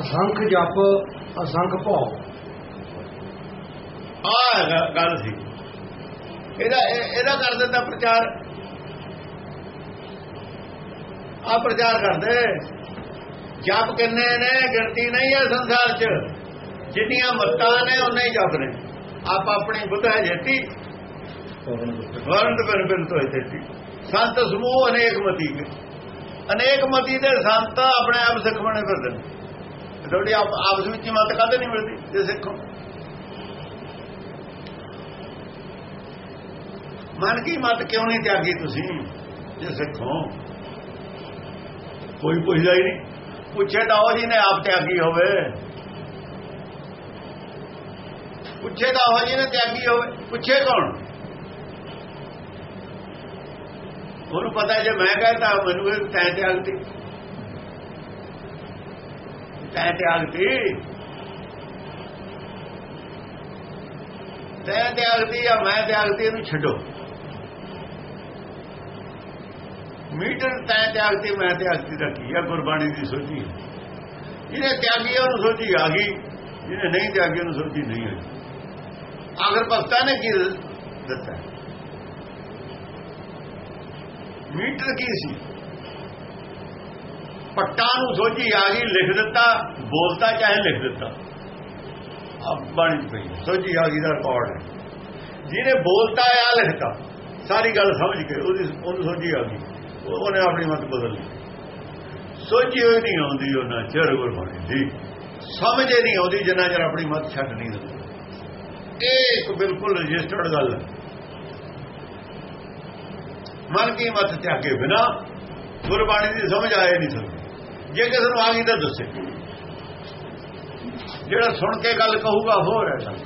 ਅਸੰਖ ਜਪ, ਅਸੰਖ ਭਉ ਆ ਗੱਲ ਸੀ। ਇਹਦਾ ਇਹਦਾ ਕਰ ਦਿੰਦਾ ਪ੍ਰਚਾਰ। ਆ ਪ੍ਰਚਾਰ ਕਰਦੇ। ਜਪ ਕਿੰਨੇ ਨੇ, ਗਿਣਤੀ ਨਹੀਂ ਹੈ ਸੰਸਾਰ 'ਚ। ਜਿੰਨੀਆਂ ਮੱਤਾਂ ਨੇ ਉਨੇ ਹੀ ਜਪ ਨੇ। ਆਪ ਆਪਣੀ ਬੁੱਧ ਹੈ ਜੇਤੀ ਵਰੰਤ ਬਿਨ ਬਿਨ ਤੋਂ ਜੇਤੀ ਸੰਤ ਸਮੂਹ ਅਨੇਕ ਮਤੀ ਕੇ ਅਨੇਕ ਮਤੀ ਦੇ ਸੰਤ ਆਪਣੇ ਆਪ ਸਿੱਖ ਬਣੇ ਫਿਰਦੇ ਨੇ। ਤੁਹਾਡੀ ਆਪਸ ਵਿੱਚ ਹੀ ਮਤ ਕਦੇ ਨਹੀਂ ਮਿਲਦੀ, ਜੇ ਸਿੱਖੋ। ਮਨ ਕੀ ਮਤ ਕਿਉਂ ਨਹੀਂ ਤਿਆਗੀ ਤੁਸੀਂ, ਜੇ ਸਿੱਖੋ? ਕੋਈ ਪੁੱਛਦਾ ਹੀ ਨਹੀਂ। ਪੁੱਛੇ ਤਾਂ ਉਹ ਜੀ ਨੇ ਆਪ ਤਿਆਗੀ ਹੋਵੇ। ਪੁੱਛੇ ਤਾਂ ਉਹ ਜੀ ਨੇ ਤਿਆਗੀ ਹੋਵੇ। ਪੁੱਛੇ ਕੌਣ? ਉਹਨੂੰ ਪਤਾ ਜੇ ਮੈਂ ਕਹਤਾ, ਮੈਨੂੰ ਇਹ ਤੈਂ ਤਿਆਗਤੀ ਤੈ ਤਿਆਗਤੀ ਤੈ ਤਿਆਗਤੀ ਆ, ਮੈਂ ਤਿਆਗਤੀ ਇਹਨੂੰ ਛੱਡੋ। ਮੀਟਰ ਤੈਂ ਤਿਆਗਤੀ ਮੈਂ ਤਿਆਗਤੀ ਦਾ ਕੀ ਹੈ ਗੁਰਬਾਣੀ ਦੀ ਸੋਚੀ ਜਿਹਨੇ ਤਿਆਗੀ, ਉਹਨੂੰ ਸੋਚੀ ਆ ਗਈ। ਜਿਹਨੇ ਨਹੀਂ ਤਿਆਗੀ, ਉਹਨੂੰ ਸੋਚੀ ਨਹੀਂ ਆਈ ਆਖਰ ਭਗਤਾਂ ਨੇ ਕੀ ਦਿੱਤਾ? ਮੀਟਰ ਕੀ ਸੀ? ਪੱਟਾਂ ਨੂੰ ਸੋਝੀ ਆ ਗਈ, ਲਿਖ ਦਿੱਤਾ, ਬੋਲਤਾ ਚਾਹੇ ਲਿਖ ਦਿੱਤਾ। ਆ ਬਣ ਪਈ, ਸੋਝੀ ਆ ਗਈ ਦਾ ਰਿਕਾਰਡ ਹੈ। ਜਿਹਨੇ ਬੋਲਤਾ ਆ ਲਿਖਤਾ ਸਾਰੀ ਗੱਲ ਸਮਝ ਕੇ ਉਹਦੀ ਉਹਨੂੰ ਸੋਝੀ ਆ ਗਈ। ਉਹਨੇ ਆਪਣੀ ਮਤ ਬਦਲ ਲਈ। ਸੋਝੀ ਹੋਈ ਨਹੀਂ ਆਉਂਦੀ, ਉਹਨਾਂ ਚਿਰ ਗੁਰਬਾਣੀ ਦੀ ਸਮਝ ਨਹੀਂ ਆਉਂਦੀ, ਜਿੰਨਾ ਚਿਰ ਆਪਣੀ ਮਤ ਛੱਡ ਨਹੀਂ ਦਿੰਦਾ। ਇਹ ਇੱਕ ਬਿਲਕੁਲ ਰਜਿਸਟਰਡ ਗੱਲ ਹੈ। ਮਨ ਕੀ ਮਤ ਤਿਆਗੇ ਬਿਨਾ ਗੁਰਬਾਣੀ ਦੀ ਸਮਝ ਆਏ ਨਹੀਂ ਸਕਦੀ। ਜੇ ਕਿਸੇ ਨੂੰ ਆ ਗਈ ਤਾਂ ਦੱਸੇ। ਜਿਹੜਾ ਸੁਣ ਕੇ ਗੱਲ ਕਹੂਗਾ, ਹੋਰ ਹੈ ਸਭ।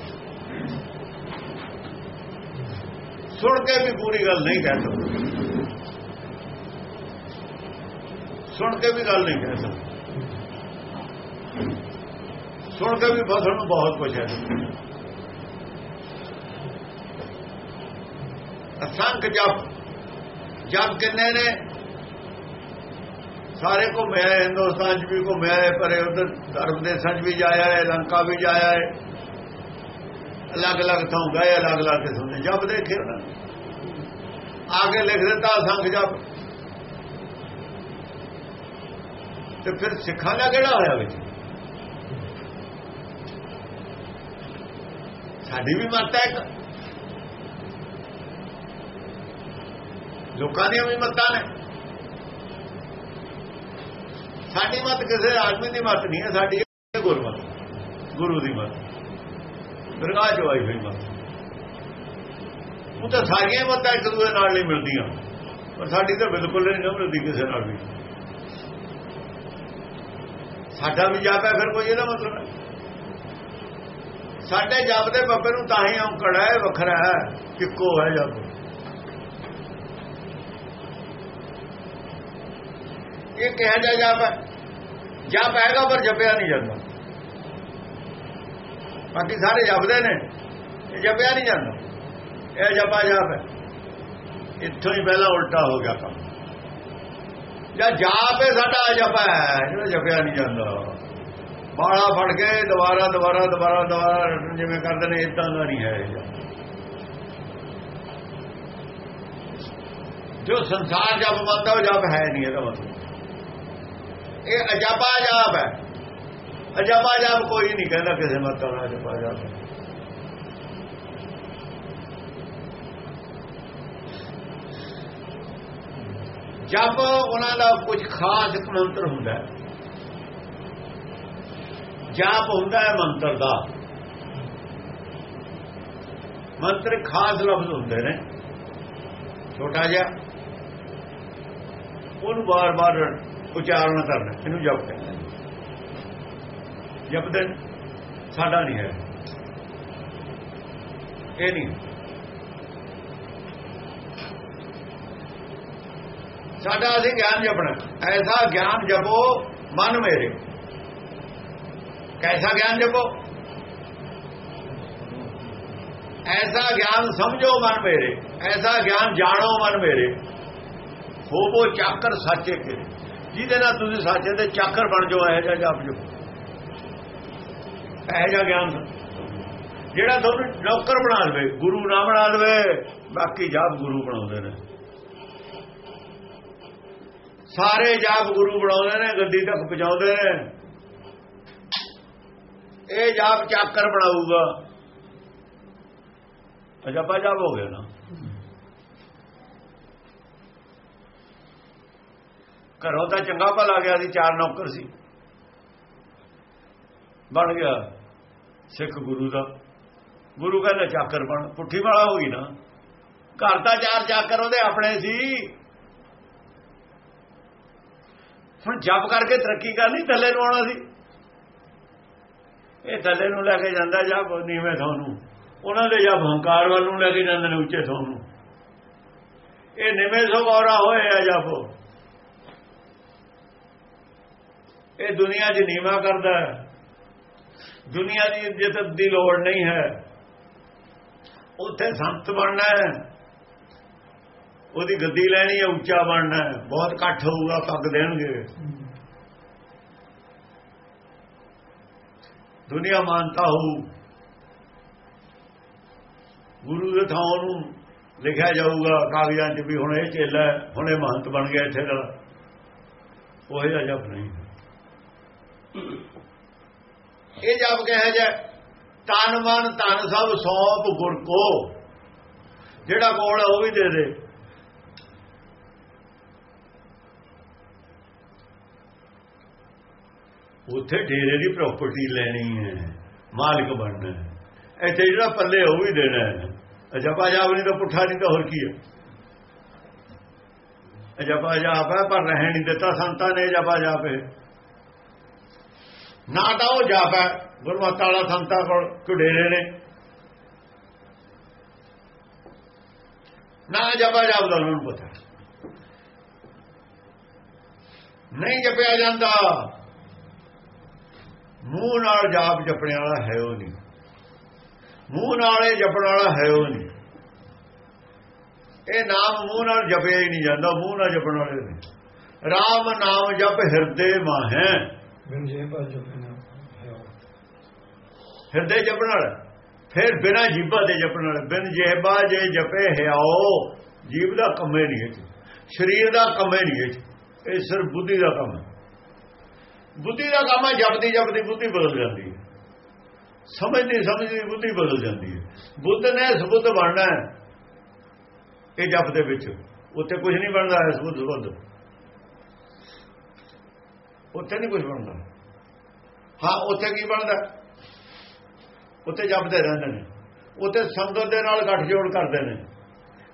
ਸੁਣ ਕੇ ਵੀ ਪੂਰੀ ਗੱਲ ਨਹੀਂ ਕਹਿ ਸਕਦਾ। ਸੁਣ ਕੇ ਵੀ ਗੱਲ ਨਹੀਂ ਕਹਿ ਸਕਦਾ। ਸੁਣ ਕੇ ਵੀ ਫਸਣ ਨੂੰ ਬਹੁਤ ਕੁਝ ਹੈ। ਅਸੰਖ ਜਪ। ਜਪ ਕਿੰਨੇ ਨੇ? ਸਾਰੇ ਘੁੰਮਿਆ ਹਿੰਦੁਸਤਾਨ 'ਚ ਵੀ ਘੁੰਮਿਆ ਹੈ, ਪਰੇ ਉਧਰ ਧਰਮ ਦੇਸ਼ਾਂ 'ਚ ਵੀ ਜਾਇਆ ਹੈ ਲੰਕਾ ਵੀ ਜਾਇਆ ਹੈ। ਅਲੱਗ-ਅਲੱਗ ਥਾਂ ਗਏ ਅਲੱਗ-ਅਲੱਗ ਕਿਸਮ ਦੇ। ਜਪ ਦੇਖੇ ਉਹਨਾਂ ਆਗੇ ਲਿਖ ਦਿੱਤਾ ਸੰਖ ਜਪ। ਤੇ ਫਿਰ ਸਿੱਖਾਂ ਦਾ ਕਿਹੜਾ ਹੋਇਆ ਵਿੱਚ? ਸਾਡੀ ਵੀ ਮੱਤ ਹੈ ਇੱਕ। ਲੋਕਾਂ ਦੀਆਂ ਵੀ ਮਤਾਂ ਨੇ। ਸਾਡੀ ਮਤ ਕਿਸੇ ਆਦਮੀ ਦੀ ਮਤ ਨਹੀਂ ਹੈ, ਸਾਡੀ ਗੁਰਮਤ ਗੁਰੂ ਦੀ ਮਤ। ਦਰਗਾਹ ਜੋ ਹੋਈ ਮਤ। ਉਹ ਤਾਂ ਸਾਰੀਆਂ ਮਤਾਂ ਇੱਕ ਦੂਜੇ ਨਾਲ ਨਹੀਂ ਮਿਲਦੀਆਂ। ਪਰ ਸਾਡੀ ਤਾਂ ਬਿਲਕੁਲ ਨਹੀਂ ਮਿਲਦੀ ਕਿਸੇ ਨਾਲ ਵੀ। ਸਾਡਾ ਵੀ ਜਾਪ ਹੈ ਫਿਰ ਕੋਈ ਇਹਦਾ ਮਤਲਬ ਹੈ। ਸਾਡੇ ਜਪ ਦੇ ਬੱਬੇ ਨੂੰ ਤਾਂ ਹੀ ਔਂਕੜਾ ਹੈ, ਵੱਖਰਾ ਹੈ ਕਿੱਕੋ ਹੈ ਜਪ। ਇਹ ਕਿਹਾ ਜਾ ਜਪ ਹੈ ਜਪ ਹੈਗਾ ਪਰ ਜਪਿਆ ਨਹੀਂ ਜਾਂਦਾ। ਬਾਕੀ ਸਾਰੇ ਜਪਦੇ ਨੇ। ਇਹ ਜਪਿਆ ਨਹੀਂ ਜਾਂਦਾ। ਇਹ ਜਪਾ ਜਾਪ ਹੈ ਇੱਥੋਂ ਹੀ ਪਹਿਲਾਂ ਉਲਟਾ ਹੋ ਗਿਆ ਕੰਮ। ਜਾਂ ਜਾਪ ਹੈ ਸਾਡਾ ਜਪਾ ਹੈ, ਜਿਹੜਾ ਜਪਿਆ ਨਹੀਂ ਜਾਂਦਾ। ਬਾੜਾ ਫੜ ਕੇ ਦੁਬਾਰਾ ਦੁਬਾਰਾ ਦੁਬਾਰਾ ਦੁਬਾਰਾ ਜਿਵੇਂ ਕਰਦੇ ਨੇ ਇਦਾਂ ਦਾ ਨਹੀਂ ਹੈ ਇਹ ਜੋ ਸੰਸਾਰ ਜਪ ਮੰਨਦਾ, ਉਹ ਜਪ ਹੈ ਨਹੀਂ, ਇਹਦਾ ਮਤਲਬ। ਇਹ ਅਜਾਬਾ ਜਾਪ ਹੈ। ਅਜਾਬਾ ਜਾਪ ਕੋਈ ਨਹੀਂ ਕਹਿੰਦਾ ਕਿਸੇ ਮਤ ਦਾ ਅਜਾਬਾ ਜਾਪ ਜਪ ਉਹਨਾਂ ਦਾ ਕੁਝ ਖਾਸ ਮੰਤਰ ਹੁੰਦਾ ਜਾਪ ਹੁੰਦਾ ਹੈ ਮੰਤਰ ਦਾ। ਮੰਤਰ ਖਾਸ ਲਫ਼ਜ਼ ਹੁੰਦੇ ਨੇ। ਛੋਟਾ ਜਿਹਾ। ਉਹਨੂੰ ਬਾਰ-ਬਾਰ ਉਚਾਰਨ ਕਰਨਾ, ਇਹਨੂੰ ਜਪ ਕਹਿੰਦੇ ਜਪ ਦੇ ਸਾਡਾ ਨਹੀਂ ਹੈ। ਇਹ ਨਹੀਂ। ਸਾਡਾ ਅਸੀਂ ਗਿਆਨ ਜਪਣਾ। ਐਸਾ ਗਿਆਨ ਜਪੋ, ਮਨ ਮੇਰੇ। ਕੈਸਾ ਗਿਆਨ ਜਪੋ? ਐਸਾ ਗਿਆਨ ਸਮਝੋ ਮਨ ਮੇਰੇ। ਐਸਾ ਗਿਆਨ ਜਾਣੋ ਮਨ ਮੇਰੇ। ਹੋਵੋ ਚਾਕਰ ਸਾਚੇ ਕੇ ਜਿਹਦੇ ਨਾਲ ਤੁਸੀਂ ਸਾਚੇ ਦੇ ਚਾਕਰ ਬਣ ਜਾਓ, ਇਹ ਜਿਹਾ ਜਪ ਜੋ। ਇਹ ਜਾ ਗਿਆਨ ਜਿਹੜਾ ਤੁਹਾਨੂੰ ਨੌਕਰ ਬਣਾ ਦੇਵੇ ਗੁਰੂ ਨਾ ਬਣਾ ਦੇਵੇ ਬਾਕੀ ਜਾਪ ਗੁਰੂ ਬਣਾਉਂਦੇ ਨੇ। ਸਾਰੇ ਜਾਪ ਗੁਰੂ ਬਣਾਉਂਦੇ ਨੇ ਗੱਦੀ ਤੱਕ ਪਹੁੰਚਾਉਂਦੇ ਨੇ। ਇਹ ਜਾਪ ਚਾਕਰ ਬਣਾਊਗਾ। ਅਜਾਬਾ ਜਾਪ ਹੋ ਗਿਆ ਨਾ। ਘਰੋਂ ਤਾਂ ਚੰਗਾ ਭਲਾ ਗਿਆ ਸੀ, ਚਾਰ ਨੌਕਰ ਸੀ। ਬਣ ਗਿਆ ਸਿੱਖ ਗੁਰੂ ਦਾ। ਗੁਰੂ ਕਹਿੰਦਾ ਚਾਕਰ ਬਣ, ਪੁੱਠੀ ਵਾਲਾ ਹੋ ਗਈ ਨਾ। ਘਰ ਦਾ ਚਾਰ ਚਾਕਰ ਉਹਦੇ ਆਪਣੇ ਸੀ। ਹੁਣ ਜਪ ਕਰਕੇ ਤਰੱਕੀ ਕਰਨੀ, ਥੱਲੇ ਨੂੰ ਆਉਣਾ ਸੀ। ਇਹ ਥੱਲੇ ਨੂੰ ਲੈ ਕੇ ਜਾਂਦਾ ਜਪ, ਨੀਵੇਂ ਤੁਹਾਨੂੰ ਉਹਨਾਂ ਦੇ ਜਪ ਹੰਕਾਰ ਵੱਲ ਨੂੰ ਲੈ ਕੇ ਜਾਂਦੇ ਨੇ ਉੱਚੇ ਤੁਹਾਨੂੰ ਇਹ ਨਿਵੇਂ ਸੋ ਗੌਰਾ ਹੋਏ ਆ ਜਪ। ਇਹ ਦੁਨੀਆ 'ਚ ਨੀਵਾ ਕਰਦਾ ਹੈ। ਦੁਨੀਆ ਦੀ ਇੱਜ਼ਤ ਦੀ ਲੋੜ ਨਹੀਂ ਹੈ। ਉੱਥੇ ਸੰਤ ਬਣਨਾ ਹੈ। ਉਹਦੀ ਗੱਦੀ ਲੈਣੀ ਹੈ, ਉੱਚਾ ਬਣਨਾ ਹੈ। ਬਹੁਤ ਇਕੱਠ ਹੋਊਗਾ, ਪੱਗ ਦੇਣਗੇ। ਦੁਨੀਆ ਮਾਨਤਾ ਹੋਊ। ਗੁਰੂ ਦੇ ਥਾਂ ਨੂੰ ਲਿਖਿਆ ਜਾਊਗਾ ਕਾਗਜ਼ਾਂ 'ਚ ਵੀ ਹੁਣ ਇਹ ਚੇਲਾ ਹੁਣ ਇਹ ਮਹੰਤ ਬਣ ਗਿਆ ਇੱਥੇ ਦਾ। ਉਹ ਜਿਹਾ ਜਪ ਨਹੀਂ। ਇਹ ਜਪ ਕਹਿਆ ਜਾ ਤਨ ਮਨ ਧਨ ਸਭ ਸੌਪ ਗੁਰ ਕੋ। ਜਿਹੜਾ ਕੋਲ ਉਹ ਵੀ ਦੇ ਦੇ। ਉੱਥੇ ਡੇਰੇ ਦੀ ਪ੍ਰਾਪਰਟੀ ਲੈਣੀ ਹੈ, ਮਾਲਕ ਬਣਨਾ ਹੈ। ਇੱਥੇ ਜਿਹੜਾ ਪੱਲੇ, ਉਹ ਵੀ ਦੇਣਾ ਹੈ। ਜਪਾ ਜਾਪ ਨਹੀਂ ਤਾਂ ਪੁੱਠਾ ਨਹੀਂ ਤਾਂ ਹੋਰ ਕੀ ਹੈ ਜਪਾ ਜਾਪ ਹੈ, ਪਰ ਰਹਿਣ ਨਹੀਂ ਦਿੱਤਾ, ਸੰਤਾਂ ਨੇ ਜਪਾ ਜਾਪ ਹੈ ਨਾ ਤਾਂ ਉਹ ਜਾਪੈ ਹੈ। ਗੁਰਮਤਿ ਵਾਲਾ ਸੰਤਾਂ ਕੋਲ ਕੁਡੇਰੇ ਨੇ। ਨਾ ਜਪਾ ਜਾਪ ਦਾ ਉਹਨਾਂ ਨੂੰ ਪਤਾ ਨਹੀਂ ਜਪਿਆ ਜਾਂਦਾ। ਮੂੰਹ ਨਾਲ ਜਾਪ ਜਪਣ ਵਾਲਾ ਹੈ ਉਹ ਨਹੀਂ। ਮੂੰਹ ਨਾਲ ਇਹ ਜਪਣ ਵਾਲਾ ਹੈ ਉਹ ਨਹੀਂ। ਇਹ ਨਾਮ ਮੂੰਹ ਨਾਲ ਜਪਿਆ ਹੀ ਨਹੀਂ ਜਾਂਦਾ, ਮੂੰਹ ਨਾਲ ਜਪਣ ਵਾਲੇ ਨੇ RAM ਨਾਮ ਜਪ ਹਿਰਦੇ ਮਾਹੈ। ਬਿਨ ਜੇ ਪਰ ਹਿਰਦੇ ਜਪਣ ਵਾਲਾ। ਫਿਰ ਬਿਨਾ ਜੀਭਾ ਦੇ ਜਪਣ ਵਾਲਾ। ਬਿਨ ਜੇਬਾ ਜੇ ਜਪੇ ਹਿਆਓ ਜੀਭ ਦਾ ਕੰਮ ਹੀ ਨਹੀਂ ਹੈ ਸਰੀਰ ਦਾ ਕੰਮ ਹੀ ਨਹੀਂ ਹੈ ਇਹ ਸਿਰਫ ਬੁੱਧੀ ਦਾ ਕੰਮ ਹੈ। ਬੁੱਧੀ ਦਾ ਕੰਮ ਹੈ, ਜਪਦੀ ਜਪਦੀ ਬੁੱਧੀ ਬਦਲ ਜਾਂਦੀ ਹੈ। ਸਮਝਦੀ ਸਮਝਦੀ ਬੁੱਧੀ ਬਦਲ ਜਾਂਦੀ ਹੈ। ਬੁੱਧ ਨੇ ਸੁਬੁੱਧ ਬਣਨਾ ਹੈ। ਇਹ ਜਪ ਦੇ ਵਿੱਚ। ਉੱਥੇ ਕੁਝ ਨਹੀਂ ਬਣਦਾ ਹੈ ਸੁਬੁੱਧ ਸੁਬੁੱਧ। ਉੱਥੇ ਨਹੀਂ ਕੁਝ ਬਣਦਾ। ਹਾਂ, ਉੱਥੇ ਕੀ ਬਣਦਾ? ਉੱਥੇ ਜਪਦੇ ਰਹਿੰਦੇ ਨੇ। ਉੱਥੇ ਸੰਗਤ ਦੇ ਨਾਲ ਗੱਠ ਜੋੜ ਕਰਦੇ ਨੇ।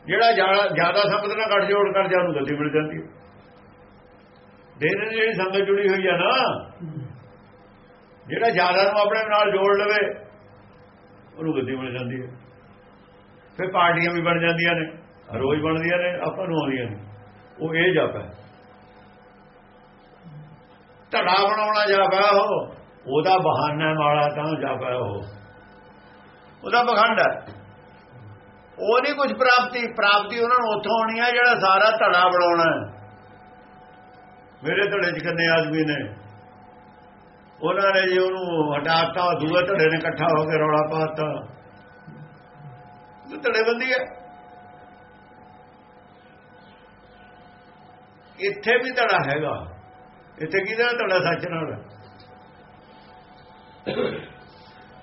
ਜਿਹੜਾ ਜ਼ਿਆਦਾ ਸੰਗਤ ਨਾਲ ਗੱਠ ਜੋੜ ਕਰ ਜਾ, ਉਹਨੂੰ ਗੱਦੀ ਮਿਲ ਜਾਂਦੀ ਹੈ। ਦੇਰ ਜਿਹੜੀ ਸੰਗਤ ਜੁੜੀ ਹੋਈ ਆ ਨਾ, ਜਿਹੜਾ ਜ਼ਿਆਦਾ ਨੂੰ ਆਪਣੇ ਨਾਲ ਜੋੜ ਲਵੇ, ਉਹਨੂੰ ਗੱਦੀ ਮਿਲ ਜਾਂਦੀ ਹੈ। ਫਿਰ ਪਾਰਟੀਆਂ ਵੀ ਬਣ ਜਾਂਦੀਆਂ ਨੇ। ਰੋਜ਼ ਬਣਦੀਆਂ ਨੇ, ਆਪਾਂ ਨੂੰ ਆਉਂਦੀਆਂ ਨੇ। ਉਹ ਇਹ ਜਪ ਹੈ। ਧੜਾ ਬਣਾਉਣਾ ਜਪ ਹੈ ਉਹ, ਉਹਦਾ ਬਹਾਨਾ ਮਾਲਾ ਤਾਂ ਜਪ ਹੈ ਉਹ। ਉਹਦਾ ਬਖੰਡ ਹੈ। ਉਹ ਨਹੀਂ ਕੁਝ ਪ੍ਰਾਪਤੀ ਪ੍ਰਾਪਤੀ ਉਹਨਾਂ ਨੂੰ ਉੱਥੋਂ ਆਉਣੀ ਹੈ ਜਿਹੜਾ ਸਾਰਾ ਧੜਾ ਬਣਾਉਣਾ ਮੇਰੇ ਧੜੇ 'ਚ ਕਿੰਨੇ ਆਦਮੀ ਨੇ। ਉਹਨਾਂ ਨੇ ਜੇ ਉਹਨੂੰ ਹਟਾਤਾ, ਦੂਏ ਧੜੇ ਨੇ ਇਕੱਠਾ ਹੋ ਕੇ ਰੌਲਾ ਪਾਤਾ। ਧੜੇ ਬੰਦੀ ਹੈ। ਇੱਥੇ ਵੀ ਧੜਾ ਹੈਗਾ। ਇੱਥੇ ਕਿਹਦਾ ਧੜਾ ਸੱਚ ਨਾਲ?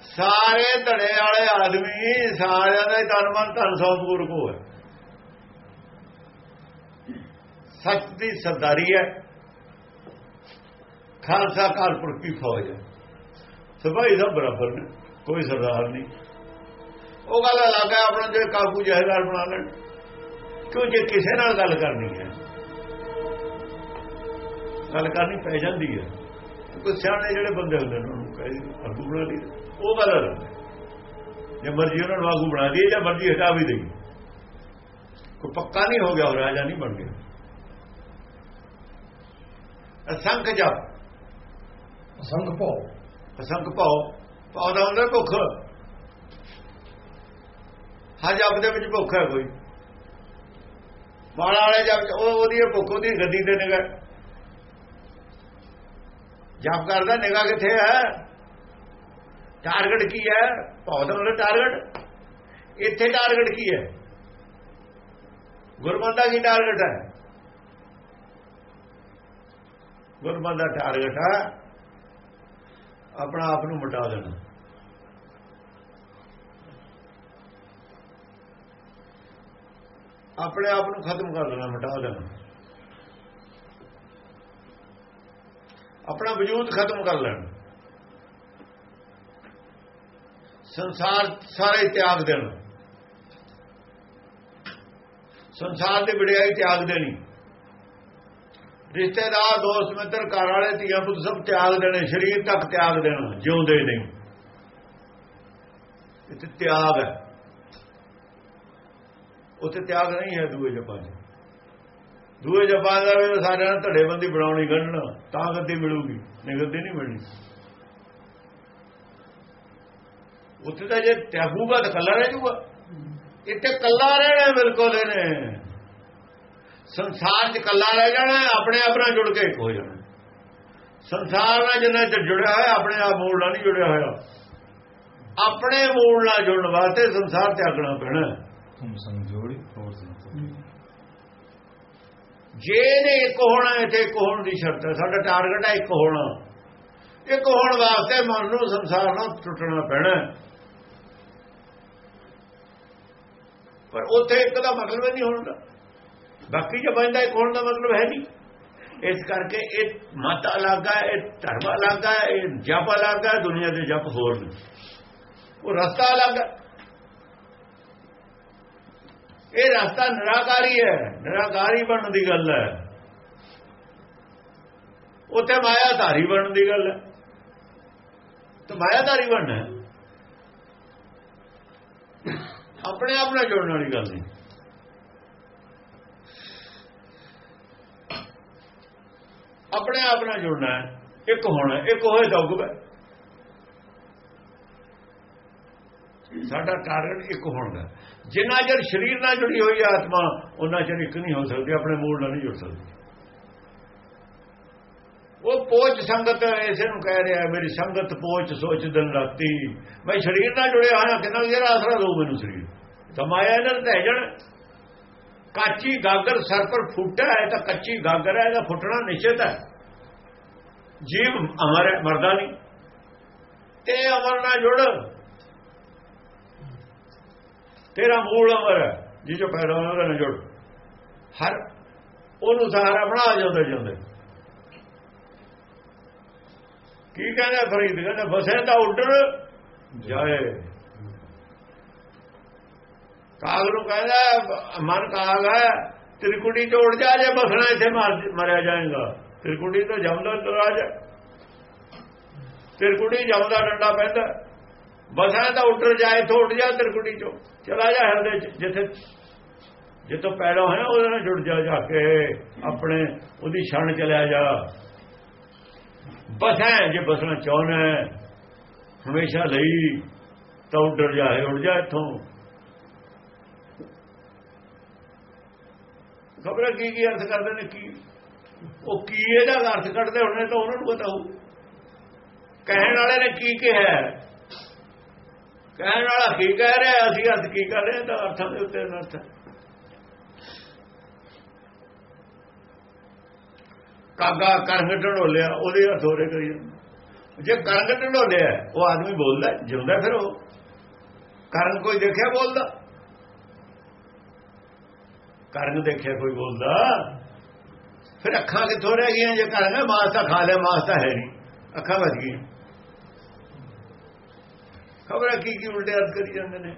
ਸਾਰੇ ਧੜੇ ਵਾਲੇ ਆਦਮੀ ਸਾਰਿਆਂ ਦਾ ਤਨ ਮਨ ਧਨ ਸੌਪੂਰ ਕੋ ਹੈ ਸੱਚ ਦੀ ਸਰਦਾਰੀ ਹੈ। ਖਾਲਸਾ ਕਾਲਪੁਰ ਕੀ ਫੌਜ ਹੈ। ਸਭਾਈ ਦਾ ਬਰਾਬਰ ਨੇ, ਕੋਈ ਸਰਦਾਰ ਨਹੀਂ। ਉਹ ਗੱਲ ਅਲੱਗ ਹੈ, ਆਪਣਾ ਜੇ ਕਾਬੂ ਜਹੇਦਾਰ ਬਣਾ ਲੈਣ। ਕਿਉਂ ਜੇ ਕਿਸੇ ਨਾਲ ਗੱਲ ਕਰਨੀ ਹੈ? ਗੱਲ ਕਰਨੀ ਪੈ ਜਾਂਦੀ ਹੈ। ਕੋਈ ਸਿਆਣੇ ਜਿਹੜੇ ਬੰਦੇ ਹੁੰਦੇ ਨੇ ਉਹਨੂੰ ਕਹੇ ਆਗੂ ਬਣਾ ਲਈ ਉਹ ਗੱਲ ਜੇ ਮਰਜ਼ੀ ਉਹਨਾਂ ਨੂੰ ਆਗੂ ਬਣਾ ਦਈਏ ਜਾਂ ਮਰਜ਼ੀ ਹਟਾ ਵੀ ਦਈਏ। ਕੋਈ ਪੱਕਾ ਨਹੀਂ ਹੋ ਗਿਆ ਉਹ ਰਾਜਾ ਨਹੀਂ ਬਣ ਗਿਆ। ਅਸੰਖ ਜਪ। ਅਸੰਗ ਭਉ ਅਸੰਖ ਭਾਉ ਭਾਉ ਦਾ ਹੁੰਦਾ ਭੁੱਖ। ਹਰ ਜਪ ਦੇ ਵਿੱਚ ਭੁੱਖ ਹੈ ਕੋਈ। ਮਾਲਾ ਵਾਲੇ ਜਪ ਉਹ ਉਹਦੀ ਭੁੱਖ ਉਹਦੀ ਗੱਦੀ ਤੇ ਨਿਗਾ ਜਪ ਕਰਦਾ ਨਿਗਾ ਕਿੱਥੇ ਹੈ? ਟਾਰਗੇਟ ਕੀ ਹੈ? ਭੌਤ ਵਾਲਾ ਟਾਰਗੇਟ? ਇੱਥੇ ਟਾਰਗੇਟ ਕੀ ਹੈ? ਗੁਰਮਤ ਦਾ ਕੀ ਟਾਰਗੇਟ ਹੈ? ਗੁਰਮਤ ਦਾ ਟਾਰਗੇਟ ਹੈ ਆਪਣਾ ਆਪ ਨੂੰ ਮਿਟਾ ਦੇਣਾ। ਆਪਣੇ ਆਪ ਨੂੰ ਖਤਮ ਕਰ ਦੇਣਾ, ਮਿਟਾ ਦੇਣਾ। ਆਪਣਾ ਵਜੂਦ ਖਤਮ ਕਰ ਲੈਣ। ਸੰਸਾਰ ਸਾਰੇ ਤਿਆਗ ਦੇਣ। ਸੰਸਾਰ ਦੀ ਵਡਿਆਈ ਤਿਆਗ ਦੇਣੀ। ਰਿਸ਼ਤੇਦਾਰ, ਦੋਸਤ, ਮਿੱਤਰ, ਘਰ ਵਾਲੇ, ਧੀਆ ਪੁੱਤ ਸਭ ਤਿਆਗ ਦੇਣੇ, ਸਰੀਰ ਤੱਕ ਤਿਆਗ ਦੇਣਾ, ਜਿਉਂਦੇ ਨਹੀਂ ਇਹ ਤਿਆਗ ਹੈ। ਉੱਥੇ ਤਿਆਗ ਨਹੀਂ ਹੈ ਦੂਏ ਜਪਾਂ 'ਚ। ਦੂਏ ਜਪਾਂ ਦਾ ਵੀ ਸਾਰਿਆਂ ਨੂੰ ਧੜੇ ਬਣਾਉਣੀ ਗੰਢਣਾ, ਤਾਂ ਗੱਦੀ ਮਿਲੂਗੀ, ਨਹੀਂ ਗੱਦੀ ਨਹੀਂ ਮਿਲਣੀ। ਉੱਥੇ ਤਾਂ ਜੇ ਤਿਆਗੂਗਾ ਤਾਂ ਕੱਲਾ ਰਹਿ ਜਾਊਗਾ। ਇੱਥੇ ਕੱਲਾ ਰਹਿਣਾ ਬਿਲਕੁਲ ਇਹਨੇ। ਸੰਸਾਰ 'ਚ ਕੱਲਾ ਰਹਿ ਜਾਣਾ ਆਪਣੇ ਆਪ ਨਾਲ ਜੁੜ ਕੇ ਇੱਕ ਹੋ ਜਾਣਾ ਸੰਸਾਰ ਨਾਲ ਜਿੰਨਾ ਚਿਰ ਜੁੜਿਆ ਹੋਇਆ, ਆਪਣੇ ਆਪ ਮੂਲ ਨਾਲ ਨਹੀਂ ਜੁੜਿਆ ਹੋਇਆ। ਆਪਣੇ ਮੂਲ ਨਾਲ ਜੁੜਨ ਵਾਸਤੇ ਸੰਸਾਰ ਤਿਆਗਣਾ ਪੈਣਾ ਜੇ ਨੇ ਇੱਕ ਹੋਣਾ, ਇੱਥੇ ਇੱਕ ਹੋਣ ਦੀ ਸ਼ਰਤ ਹੈ। ਸਾਡਾ ਟਾਰਗੇਟ ਹੈ ਇੱਕ ਹੋਣਾ। ਇੱਕ ਹੋਣ ਵਾਸਤੇ ਮਨ ਨੂੰ ਸੰਸਾਰ ਨਾਲ ਟੁੱਟਣਾ ਪੈਣਾ। ਪਰ ਉੱਥੇ ਇੱਕ ਦਾ ਮਤਲਬ ਹੀ ਨਹੀਂ ਹੋਣ ਦਾ। ਬਾਕੀ ਜੇ ਬੰਦਾ ਇੱਕ ਹੋਣ ਦਾ ਮਤਲਬ ਹੈ ਨਹੀਂ। ਇਸ ਕਰਕੇ ਇਹ ਮਤ ਅਲੱਗ ਹੈ, ਇਹ ਧਰਮ ਅਲੱਗ ਹੈ, ਇਹ ਜਪ ਅਲੱਗ ਹੈ, ਦੁਨੀਆ ਦੇ ਜਪ ਹੋਰ ਨੇ ਉਹ ਰਸਤਾ ਅਲੱਗ ਹੈ। ਇਹ ਰਸਤਾ ਨਿਰਾਕਾਰੀ ਹੈ। ਨਿਰਾਕਾਰੀ ਬਣਨ ਦੀ ਗੱਲ ਹੈ। ਉੱਥੇ ਮਾਇਆਧਾਰੀ ਬਣਨ ਦੀ ਗੱਲ ਹੈ। ਤੇ ਮਾਇਆਧਾਰੀ ਬਣਨਾ ਆਪਣੇ ਆਪ ਨਾਲ ਜੋੜਨ ਵਾਲੀ ਗੱਲ ਨਹੀਂ। ਆਪਣੇ ਆਪ ਨਾਲ ਜੁੜਨਾ ਹੈ। ਇੱਕ ਹੋਣਾ, ਇੱਕ ਹੋਏ ਤਾਂ ਉਗਵੇ ਸਾਡਾ ਟਾਰਗੇਟ ਇੱਕ ਹੋਣ ਦਾ ਜਿੰਨਾ ਚਿਰ ਸਰੀਰ ਨਾਲ ਜੁੜੀ ਹੋਈ ਹੈ ਆਤਮਾ ਉਹਨਾਂ ਚਿਰ ਇੱਕ ਨਹੀਂ ਹੋ ਸਕਦੀ, ਆਪਣੇ ਮੂਲ ਨਾਲ ਨਹੀਂ ਜੁੜ ਸਕਦੀ। ਉਹ ਪੋਚ ਸੰਗਤ ਐਸੇ ਨੂੰ ਕਹਿ ਰਿਹਾ, ਮੇਰੀ ਸੰਗਤ ਪੋਚ ਸੋਚ ਦਿਨ ਰਾਤੀ। ਮੈਂ ਸਰੀਰ ਨਾਲ ਜੁੜਿਆ ਹੋਇਆ ਕਿੰਨਾ ਜਿਹੜਾ ਆਸਰਾ ਦੋ ਮੈਨੂੰ ਸਰੀਰ। ਕਮਾਇਆ ਇਹਨਾਂ ਨੇ ਤਾਂ ਜਣ। ਕਾਚੀ ਗਾਗਰ ਸਰ ਪਰ ਫੁੱਟਾ ਹੈ ਤਾਂ ਕੱਚੀ ਗਾਗਰ ਹੈ, ਇਹਦਾ ਫੁੱਟਣਾ ਨਿਸ਼ਚਿਤ ਹੈ। ਜੀਵ ਅਮਰ ਹੈ, ਮਰਦਾ ਨਹੀਂ। ਤੇ ਅਮਰ ਨਾਲ ਜੁੜ। ਤੇਰਾ ਮੂਲ ਅਮਰ ਹੈ ਜੀ ਜੋ ਪੈਦਾ ਹੋਣਾ ਨਾਲ ਜੁੜ ਹਰ, ਉਹਨੂੰ ਸਹਾਰਾ ਬਣਾ ਜਾਂਦੇ ਜਾਂਦੇ। ਕੀ ਕਹਿੰਦਾ ਫਰੀਦ? ਕਹਿੰਦਾ ਬਸੇ ਤਾਂ ਉੱਡਰ ਜਾਏ। ਕਾਗ ਨੂੰ ਕਹਿੰਦਾ, ਮਨ ਕਾਗ ਹੈ, ਤ੍ਰਿਕੁਟੀ ਤੋਂ ਉੱਡ ਜਾ, ਜੇ ਬਸਣਾ ਇੱਥੇ ਮਰਿਆ ਜਾਏਗਾ। ਤ੍ਰਿਕੁਟੀ ਤੋਂ ਜਮਦਾ ਰਾਜ ਤ੍ਰਿਕੁਟੀ ਜਮਦਾ, ਡੰਡਾ ਪੈਂਦਾ। ਬਸਣਾ ਤਾਂ ਉੱਡਰ ਜਾਏ ਤੋਂ ਉੱਡ ਜਾ ਤ੍ਰਿਕੁਟੀ ਚੋਂ। ਚਲਾ ਜਾ ਹਿਰਦੇ ਚ, ਜਿੱਥੇ ਜਿੱਥੋਂ ਪੈਦਾ ਹੋਇਆ ਉਹਦੇ ਨਾਲ ਜੁੜ ਜਾ ਜਾ ਕੇ, ਆਪਣੇ ਉਹਦੀ ਛਣ ਚਲਿਆ ਜਾ। ਬਸੈ ਜੇ ਬਸਣਾ ਚਾਹਣਾ ਹਮੇਸ਼ਾ ਲਈ ਤਾਂ ਉੱਡਰ ਜਾਏ ਉੱਡ ਜਾ ਇੱਥੋਂ। ਖਬਰ ਕੀ ਕੀ ਅਰਥ ਕਰਦੇ ਨੇ? ਕੀ ਉਹ ਕੀ ਇਹਦਾ ਅਰਥ ਕੱਢਦੇ ਹੋਣੇ ਤਾਂ ਉਹਨਾਂ ਨੂੰ ਪਤਾ ਹੋਊ। ਕਹਿਣ ਵਾਲੇ ਨੇ ਕੀ ਕਿਹਾ ਕਹਿਣ ਵਾਲਾ ਕੀ ਕਹਿ ਰਿਹਾ ਅਸੀਂ ਅਰਥ ਕੀ ਕਰ ਰਹੇ ਤਾਂ ਅਰਥਾਂ ਦੇ ਉੱਤੇ ਅਰਥ ਕਾਗਾ ਕਰੰਗ ਢੋਲਿਆ ਉਹਦੇ ਅਰਥ ਹੋਰੇ ਕਰੀ ਜੇ ਕਰੰਗ ਢੋਲਿਆ ਉਹ ਆਦਮੀ ਬੋਲਦਾ ਜਿਉਂਦਾ ਫਿਰ ਉਹ ਕਰਨ ਕੋਈ ਦੇਖਿਆ ਬੋਲਦਾ? ਕਰਨ ਦੇਖਿਆ ਕੋਈ ਬੋਲਦਾ? ਫਿਰ ਅੱਖਾਂ ਕਿੱਥੋਂ ਰਹਿ ਗਈਆਂ? ਜੇ ਕਰਨ ਮਾਸ ਤਾਂ ਖਾ ਲਿਆ, ਮਾਸ ਤਾਂ ਹੈ ਨਹੀਂ। ਅੱਖਾਂ ਵੱਜ ਗਈਆਂ। ਖਬਰ ਕੀ ਕੀ ਉਲਟੇ ਅਰਥ ਕਰੀ ਜਾਂਦੇ ਨੇ?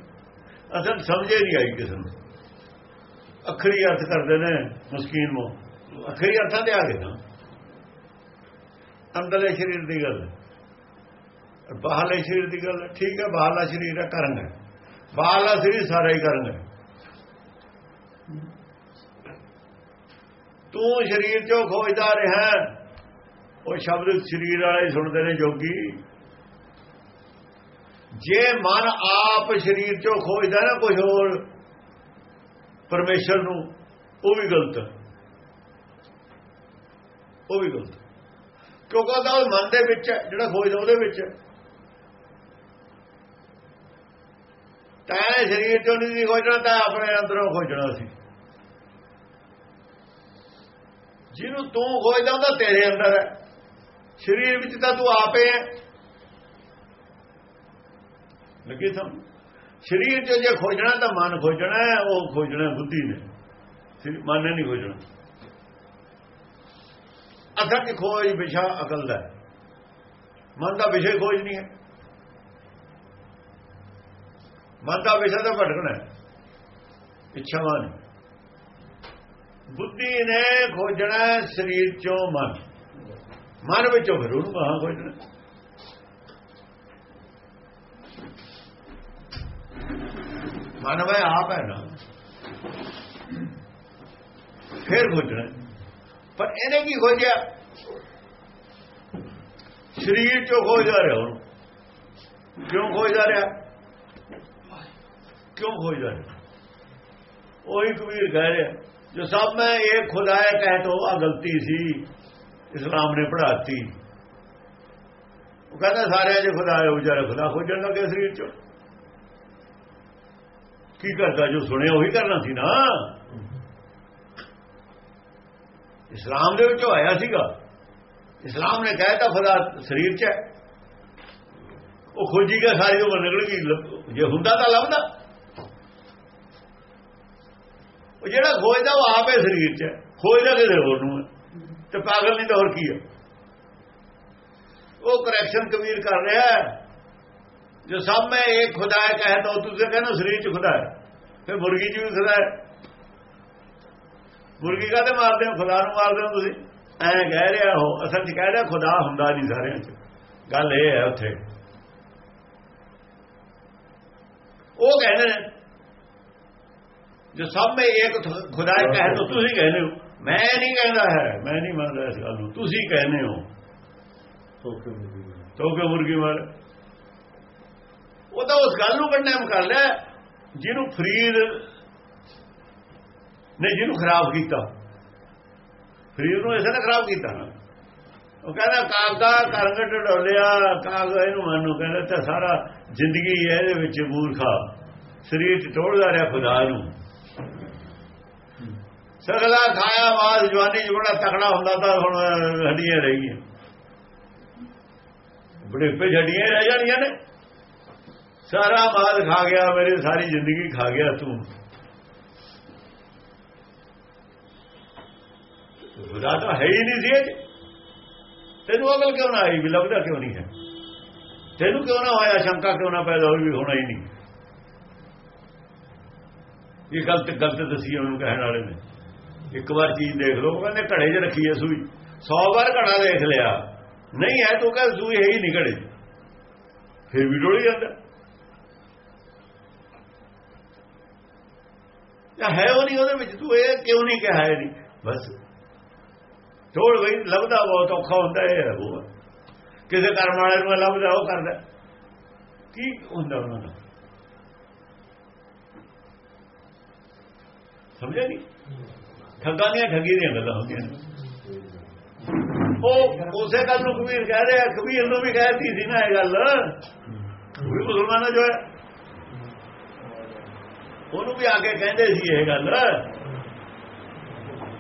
ਅਸਲ ਸਮਝੇ ਨਹੀਂ ਆਈ ਕਿਸੇ ਨੂੰ। ਅਖਰੀ ਅਰਥ ਕਰਦੇ ਨੇ ਮਸਕੀਨ ਮੋ। ਅਖਰੀ ਅਰਥਾਂ ਤੇ ਆ ਗਏ ਨਾ ਅੰਦਰਲੇ ਸਰੀਰ ਦੀ ਗੱਲ ਬਾਹਰਲੇ ਸਰੀਰ ਦੀ ਗੱਲ ਠੀਕ ਹੈ, ਬਾਹਰਲਾ ਸਰੀਰ ਹੈ ਕਰਨ ਹੈ। ਬਾਹਰਲਾ ਸਰੀਰ ਸਾਰਾ ਹੀ ਕਰਨ ਹੈ। ਤੂੰ ਸਰੀਰ ਚੋਂ ਖੋਜਦਾ ਰਿਹਾ। ਉਹ ਸ਼ਬਦ ਸਰੀਰ ਵਾਲੇ ਸੁਣਦੇ ਨੇ ਜੋਗੀ। ਜੇ ਮਨ ਆਪ ਸਰੀਰ ਚੋਂ ਖੋਜਦਾ ਨਾ ਕੁਝ ਹੋਰ, ਪਰਮੇਸ਼ਰ ਨੂੰ, ਉਹ ਵੀ ਗਲਤ ਉਹ ਵੀ ਗਲਤ ਕਿਉਂਕਿ ਉਹਦਾ ਮਨ ਦੇ ਵਿੱਚ ਜਿਹੜਾ ਖੋਜਦਾ ਉਹਦੇ ਵਿੱਚ ਤਾਂ ਸਰੀਰ ਚੋਂ ਨਹੀਂ ਖੋਜਣਾ, ਤਾਂ ਆਪਣੇ ਅੰਦਰੋਂ ਖੋਜਣਾ ਸੀ। ਜਿਹਨੂੰ ਤੂੰ ਖੋਜਦਾ ਉਹਦਾ ਤੇਰੇ ਅੰਦਰ ਹੈ। ਸਰੀਰ ਵਿੱਚ ਤਾਂ ਤੂੰ ਆਪੇ ਹੈ। ਲੱਗੇ ਸਮ ਸਰੀਰ ਚ ਜੇ ਖੋਜਣਾ ਤਾਂ ਮਨ ਖੋਜਣਾ ਹੈ, ਉਹ ਖੋਜਣਾ ਬੁੱਧੀ ਨੇ। ਸਰੀ- ਮਨ ਨੇ ਨਹੀਂ ਖੋਜਣਾ। ਅਸਲ ਚ ਖੋਜ ਵਿਸ਼ਾ ਅਕਲ ਦਾ ਮਨ ਦਾ ਵਿਸ਼ੇ ਖੋਜ ਨਹੀਂ ਹੈ। ਮਨ ਦਾ ਵਿਸ਼ਾ ਤਾਂ ਭਟਕਣਾ ਇੱਛਾਵਾਂ ਨਹੀਂ ਬੁੱਧੀ ਨੇ ਖੋਜਣਾ ਸਰੀਰ ਚੋਂ ਮਨ। ਮਨ ਵਿੱਚੋਂ ਫਿਰ ਉਹਨੂੰ ਕਹਾਂ ਖੋਜਣਾ ਮਨ ਵੇ ਆਪ ਹੈ ਨਾ ਫਿਰ ਖੋਜਣਾ ਪਰ ਇਹਨੇ ਕੀ ਖੋਜਿਆ ਸਰੀਰ ਚੋਂ ਖੋਜਦਾ ਰਿਹਾ ਉਹਨੂੰ ਕਿਉਂ ਖੋਜਦਾ ਰਿਹਾ ਕਿਉਂ ਖੋਜਦਾ ਰਿਹਾ ਉਹੀ ਕਬੀਰ ਕਹਿ ਰਿਹਾ ਜੋ ਸਭ ਮੈਂ ਇੱਕ ਖੁਦਾ ਹੈ ਕਹਿ ਤੋ ਆ ਗਲਤੀ ਸੀ ਇਸਲਾਮ ਨੇ ਪੜਾਤੀ ਉਹ ਕਹਿੰਦਾ ਸਾਰਿਆਂ 'ਚ ਖੁਦਾ ਹੈ ਉਹ ਜਿਹੜਾ ਖੁਦਾ ਖੋਜਣ ਲੱਗੇ ਸਰੀਰ ਚੋਂ ਕੀ ਕਰਦਾ ਜੋ ਸੁਣਿਆ, ਉਹੀ ਕਰਨਾ ਸੀ ਨਾ। ਇਸਲਾਮ ਦੇ ਵਿੱਚੋਂ ਆਇਆ ਸੀਗਾ। ਇਸਲਾਮ ਨੇ ਕਹਿਤਾ ਖੁਦਾ ਸਰੀਰ 'ਚ ਹੈ। ਉਹ ਖੋਜੀ ਗਿਆ, ਸਾਰੀ ਉਮਰ ਨਿਕਲ ਗਈ। ਜੇ ਹੁੰਦਾ ਤਾਂ ਲੱਭਦਾ। ਉਹ ਜਿਹੜਾ ਖੋਜਦਾ, ਉਹ ਆਪੇ ਸਰੀਰ 'ਚ ਹੈ। ਖੋਜਦਾ ਕਿਸੇ ਹੋਰ ਨੂੰ ਤੇ ਪਾਗਲ ਨਹੀਂ ਤਾਂ ਹੋਰ ਕੀ ਹੈ? ਉਹ ਕਰੈਕਸ਼ਨ ਕਬੀਰ ਕਰ ਰਿਹਾ ਹੈ। ਜੋ ਸਭ ਮੈਂ ਇੱਕ ਖੁਦਾ ਹੈ ਕਹੇ ਤਾਂ ਤੁਸੀਂ ਕਹਿੰਦੇ ਸਰੀਰ 'ਚ ਖੁਦਾ ਹੈ। ਫਿਰ ਮੁਰਗੀ 'ਚ ਵੀ ਖੁਦਾ ਹੈ। ਮੁਰਗੀ ਕਾਹਦੇ ਮਾਰਦੇ ਹੋ? ਖੁਦਾ ਨੂੰ ਮਾਰਦੇ ਹੋ ਤੁਸੀਂ? ਐ ਕਹਿ ਰਿਹਾ ਹੋ ਅਸਲ 'ਚ ਕਹਿ ਰਿਹਾ ਖੁਦਾ ਹੁੰਦਾ ਨਹੀਂ ਸਾਰਿਆਂ 'ਚ। ਗੱਲ ਇਹ ਹੈ ਉੱਥੇ। ਉਹ ਕਹਿੰਦੇ ਨੇ ਜੋ ਸਭ ਮੈਂ ਇੱਕ ਖੁਦਾ ਹੈ ਕਹੇ ਤਾਂ ਤੁਸੀਂ ਕਹਿੰਦੇ ਹੋ। ਮੈਂ ਨਹੀਂ ਕਹਿੰਦਾ ਹੈ ਮੈਂ ਨਹੀਂ ਮੰਨਦਾ ਇਸ ਗੱਲ ਨੂੰ। ਤੁਸੀਂ ਕਹਿੰਦੇ ਹੋ। ਤੋ ਕਿ ਮੁਰਗੀ ਮਾਰ। ਉਹ ਤਾਂ ਉਸ ਗੱਲ ਨੂੰ ਕੰਡੈਮ ਕਰ ਲਿਆ। ਜਿਹਨੂੰ ਫਰੀਦ ਨੇ ਜਿਹਨੂੰ ਖਰਾਬ ਕੀਤਾ। ਫਰੀਦ ਨੂੰ ਇਸੇ ਨੇ ਖਰਾਬ ਕੀਤਾ ਨਾ। ਉਹ ਕਹਿੰਦਾ ਕਾਗਾ ਕਰੰਗਟ ਡੋਲਿਆ ਕਾਗਾ ਇਹਨੂੰ ਮੰਨੂ। ਕਹਿੰਦਾ ਤਾਂ ਸਾਰਾ ਜ਼ਿੰਦਗੀ ਇਹਦੇ ਵਿੱਚ ਮੂਰਖਾ। ਸਰੀਰ ਚ ਟੋੜਦਾ ਰਿਹਾ ਖੁਦਾ ਨੂੰ। ਸਗਲਾ ਖਾਇਆ ਬਾਦ ਜਵਾਨੀ ਚ ਬੜਾ ਤਕੜਾ ਹੁੰਦਾ ਤਾਂ ਹੁਣ ਹੱਡੀਆਂ ਰਹਿ ਗਈਆਂ। ਬੁਢੇਪੇ ਹੱਡੀਆਂ ਰਹਿ ਜਾਣੀਆਂ ਨੇ। ਸਾਰਾ ਮਾਲ ਖਾ ਗਿਆ, ਮੇਰੀ ਸਾਰੀ ਜ਼ਿੰਦਗੀ ਖਾ ਗਿਆ ਤੂੰ। ਖੁਦਾ ਤਾਂ ਹੈ ਹੀ ਨਹੀਂ ਸੀ ਇਹ ਤੈਨੂੰ ਅਕਲ ਕਿਉਂ ਨਾ ਆਈ ਵੀ ਲੱਭਦਾ ਕਿਉਂ ਨਹੀਂ ਹੈ? ਤੈਨੂੰ ਕਿਉਂ ਨਾ ਹੋਇਆ, ਸ਼ੰਕਾ ਕਿਉਂ ਨਾ ਪੈਦਾ ਹੋਈ ਵੀ ਹੋਣਾ ਹੀ ਨਹੀਂ? ਇਹ ਗਲਤ ਗਲਤ ਦਸੀ ਉਹਨੂੰ ਕਹਿਣ ਵਾਲੇ ਨੇ। ਇੱਕ ਵਾਰ ਚੀਜ਼ ਦੇਖ ਲਓ ਕਹਿੰਦੇ ਘੜੇ 'ਚ ਰੱਖੀ ਹੈ ਸੂਈ। 100 ਵਾਰ ਘੜਾ ਦੇਖ ਲਿਆ। ਨਹੀਂ ਹੈ, ਤੂੰ ਕਹ ਸੂਈ ਹੈ ਹੀ ਨਹੀਂ ਘੜੇ ਫਿਰ ਵੀ ਡੋਲੀ ਜਾਂਦਾ। ਜਾਂ ਹੈ ਉਹ ਨਹੀਂ ਉਹਦੇ ਵਿੱਚ, ਤੂੰ ਇਹ ਕਿਉਂ ਨਹੀਂ ਕਿਹਾ ਇਹ ਨਹੀਂ? ਬਸ। ਢੋਲ ਗਈ ਲੱਭਦਾ, ਬਹੁਤ ਔਖਾ ਹੁੰਦਾ ਇਹ ਹੈ ਉਹ। ਕਿਸੇ ਕਰਮ ਵਾਲੇ ਨੂੰ ਲੱਭਦਾ, ਉਹ ਕਰਦਾ। ਕੀ ਹੁੰਦਾ ਉਹਨਾਂ ਦਾ? ਸਮਝਿਆ ਨਹੀਂ ਠੱਗਾਂ ਦੀਆਂ ਠੱਗੀ ਦੀਆਂ ਗੱਲਾਂ ਹੁੰਦੀਆਂ ਉਹ ਉਸੇ ਗੱਲ ਨੂੰ ਕਬੀਰ ਕਹਿ ਰਿਹਾ, ਕਬੀਰ ਨੂੰ ਵੀ ਕਹਿਤੀ ਸੀ ਨਾ ਇਹ ਗੱਲ। ਉਹ ਵੀ ਮੁਸਲਮਾਨਾਂ ਜੋ ਹੈ ਉਹਨੂੰ ਵੀ ਆ ਕੇ ਕਹਿੰਦੇ ਸੀ ਇਹ ਗੱਲ।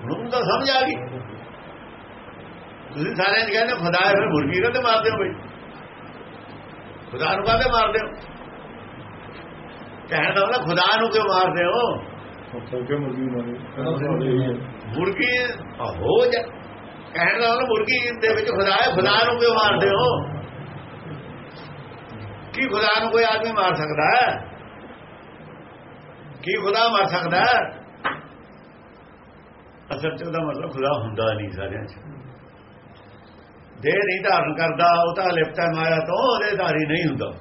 ਉਹਨੂੰ ਤਾਂ ਸਮਝ ਆ ਗਈ। ਤੁਸੀਂ ਸਾਰਿਆਂ ਨੇ ਕਹਿੰਦੇ ਖੁਦਾ ਫਿਰ ਮੁਰਗੀ ਕਦੇ ਮਾਰਦੇ ਹੋ ਬਈ। ਖੁਦਾ ਨੂੰ ਕਾਹਦੇ ਮਾਰਦੇ ਹੋ ਕਹਿਣ ਦਾ ਮਤਲਬ ਖੁਦਾ ਨੂੰ ਕਿਉਂ ਮਾਰਦੇ ਹੋ। ਮੁਰਗੀ ਹੋ ਜਾ। ਕਹਿਣ ਦਾ ਮਤਲਬ ਮੁਰਗੀ ਦੇ ਵਿੱਚ ਖੁਦਾ ਹੈ ਖੁਦਾ ਨੂੰ ਕਿਉਂ ਮਾਰਦੇ ਹੋ ਕੀ ਖੁਦਾ ਨੂੰ ਕੋਈ ਆਦਮੀ ਮਾਰ ਸਕਦਾ ਹੈ? ਕੀ ਖੁਦਾ ਮਰ ਸਕਦਾ? ਅਸਲ ਚ ਉਹਦਾ ਮਤਲਬ ਖੁਦਾ ਹੁੰਦਾ ਨਹੀਂ ਸਾਰਿਆਂ ਚ। ਦੇਹ ਨਹੀਂ ਧਾਰਨ ਕਰਦਾ, ਉਹ ਤਾਂ ਲਿਪਟਾ ਮਾਇਆ ਤੋਂ ਉਹਦੇ ਧਾਰੀ ਨਹੀਂ ਹੁੰਦਾ।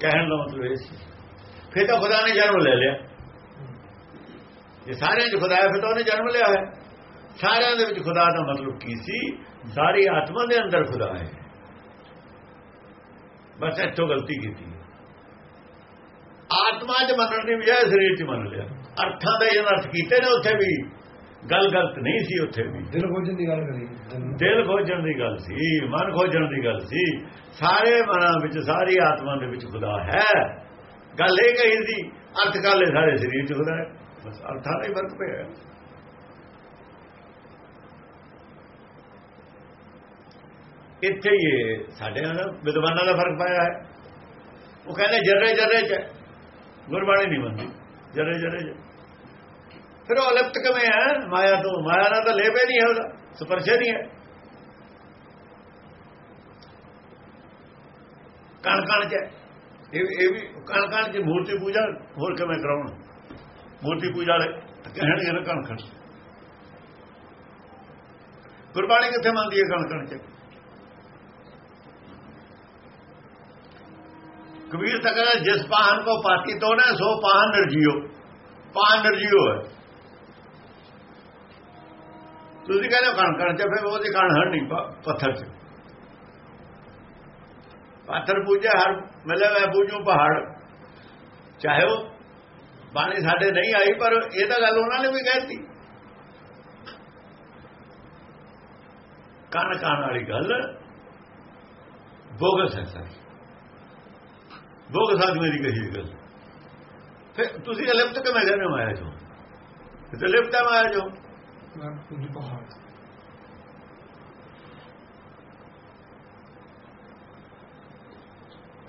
ਕਹਿਣ ਦਾ ਮਤਲਬ ਇਹ ਸੀ। ਫਿਰ ਤਾਂ ਖੁਦਾ ਨੇ ਜਨਮ ਲੈ ਲਿਆ। ਜੇ ਸਾਰਿਆਂ 'ਚ ਖੁਦਾ ਹੈ, ਫਿਰ ਤਾਂ ਉਹਨੇ ਜਨਮ ਲਿਆ ਹੈ ਸਾਰਿਆਂ ਦੇ ਵਿੱਚ ਖੁਦਾ ਦਾ ਮਤਲਬ ਕੀ ਸੀ? ਸਾਰੀ ਆਤਮਾ ਦੇ ਅੰਦਰ ਖੁਦਾ ਹੈ। ਬਸ ਇੱਥੋਂ ਗਲਤੀ ਕੀਤੀ। ਆਤਮਾ 'ਚ ਮੰਨਣ ਦੀ ਬਜਾਏ ਸਰੀਰ 'ਚ ਮੰਨ ਲਿਆ ਅਰਥਾਂ ਦਾ ਇਹ ਅਰਥ ਕੀਤੇ ਨੇ ਉੱਥੇ ਵੀ। ਗੱਲ ਗਲਤ ਨਹੀਂ ਸੀ ਉੱਥੇ ਵੀ। ਦਿਲ ਖੋਜਣ ਦੀ ਗੱਲ ਕਰੀ। ਦਿਲ- ਖੋਜਣ ਦੀ ਗੱਲ ਸੀ ਮਨ ਖੋਜਣ ਦੀ ਗੱਲ ਸੀ। ਸਾਰੇ ਮਨਾਂ ਵਿੱਚ ਸਾਰੀ ਆਤਮਾ ਦੇ ਵਿੱਚ ਖੁਦਾ ਹੈ। ਗੱਲ ਇਹ ਕਹੀ ਸੀ ਅਰਥ ਕਾਲੇ ਸਾਰੇ ਸਰੀਰ ਚ ਹੁੰਦਾ ਹੈ। ਬਸ ਅਰਥਾਂ ਦਾ ਹੀ ਫ਼ਰਕ ਪਿਆ। ਇੱਥੇ ਹੀ ਸਾਡੇ ਨਾਲ ਵਿਦਵਾਨਾਂ ਦਾ ਫ਼ਰਕ ਪਾਇਆ ਹੈ। ਉਹ ਕਹਿੰਦੇ ਜਰਰੇ ਜਰਰੇ ਚ ਹੈ। ਗੁਰਬਾਣੀ ਨਹੀਂ ਮੰਨਦੀ ਜਰੇ ਜਰੇ ਫਿਰ ਉਹ ਅਲਪਤ ਕਿਵੇਂ ਹੈ? ਮਾਇਆ ਤੋਂ। ਮਾਇਆ ਨਾਲ ਤਾਂ ਲੇਪੇ ਨਹੀਂ ਹੈ ਉਹਦਾ। ਸਪਰਸ਼ ਨਹੀਂ ਹੈ। ਕਣ ਕਣ ਚ ਹੈ। ਇਹ ਇਹ ਵੀ ਕਣ ਕਣ ਚ ਮੂਰਤੀ ਪੂਜਾ ਹੋਰ ਕਿਵੇਂ ਕਰਾਉਣ? ਮੂਰਤੀ ਪੂਜਾ ਵਾਲੇ ਕਹਿਣਗੇ ਨਾ ਕਣ ਕਣ ਗੁਰਬਾਣੀ ਕਿੱਥੇ ਮੰਨਦੀ ਹੈ ਕਣ ਕਣ ਚ? ਕਬੀਰ ਤਾਂ ਕਹਿੰਦਾ ਜਿਸ ਪਾਹਨ ਕੋ ਪਾਤੀ ਤੋਂ ਸੋ ਪਾਹਨ ਨਿਰਜੀਓ ਪਾਹਨ ਨਿਰਜੀਓ ਹੈ। ਤੁਸੀਂ ਕਹਿੰਦੇ ਹੋ ਕਣ ਕਣ ਚ ਫਿਰ ਉਹਦੀ ਕਣ ਹਣ ਨਹੀਂ ਪੱਥਰ ਚ ਪੱਥਰ ਪੂਜਾ ਹਰ ਮਤਲਬ ਹੈ ਪੂਜੂ ਪਹਾੜ। ਚਾਹੇ ਉਹ ਬਾਣੀ ਸਾਡੇ ਨਹੀਂ ਆਈ, ਪਰ ਇਹ ਤਾਂ ਗੱਲ ਉਹਨਾਂ ਨੇ ਵੀ ਕਹਿਤੀ। ਕਣ ਕਣ ਵਾਲੀ ਗੱਲ ਬੋਗਸ ਹੈ ਸਾਰੀ ਬੋਗਸ ਆਦਮੀ ਦੀ ਕਹੀ ਗੱਲ। ਫਿਰ ਤੁਸੀਂ ਲਿਪਤ ਕਿਵੇਂ ਕਹਿੰਦੇ ਹੋ ਆਇਆ ਜੋ ਤਾਂ ਲਿਪਤ ਹੈ ਮਾਇਆ ਜੋ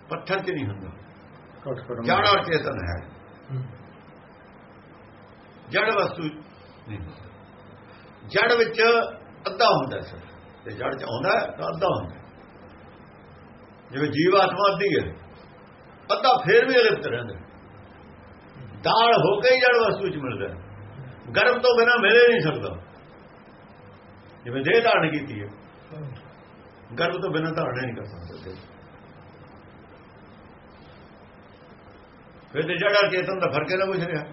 ਪੱਥਰ 'ਚ ਨਹੀਂ ਹੁੰਦਾ। ਜੜ ਔਰ ਚੇਤਨ ਹੈ। ਜੜ ਵਸਤੂ ਨਹੀਂ। ਜੜ ਵਿੱਚ ਅੱਧਾ ਹੁੰਦਾ ਸਰ। ਤੇ ਜੜ 'ਚ ਆਉਂਦਾ ਤਾਂ ਅੱਧਾ ਹੁੰਦਾ। ਜਿਵੇਂ ਜੀਵ ਆਤਮਾ ਅੱਧੀ ਹੈ। ਅੱਧਾ ਫੇਰ ਵੀ ਅਲਿਪਤ ਰਹਿੰਦਾ ਦਾਲ ਹੋ ਕੇ ਹੀ ਜੜ ਵਸਤੂ 'ਚ ਮਿਲਦਾ ਹੈ। ਗਰਭ ਤੋਂ ਬਿਨਾ ਮਿਲ ਹੀ ਨਹੀਂ ਸਕਦਾ ਜਿਵੇਂ ਦੇਹ ਧਾਰਨ ਕੀਤੀ ਹੈ ਗਰਭ ਤੋਂ ਬਿਨਾ ਧਾਰਨ ਹੀ ਨਹੀਂ ਕਰ ਸਕਦਾ ਫਿਰ ਤੇ ਜੜਾ ਚੇਤਨ ਦਾ ਫ਼ਰਕ ਹੈ ਨਾ ਕੁਛ ਰਿਹਾ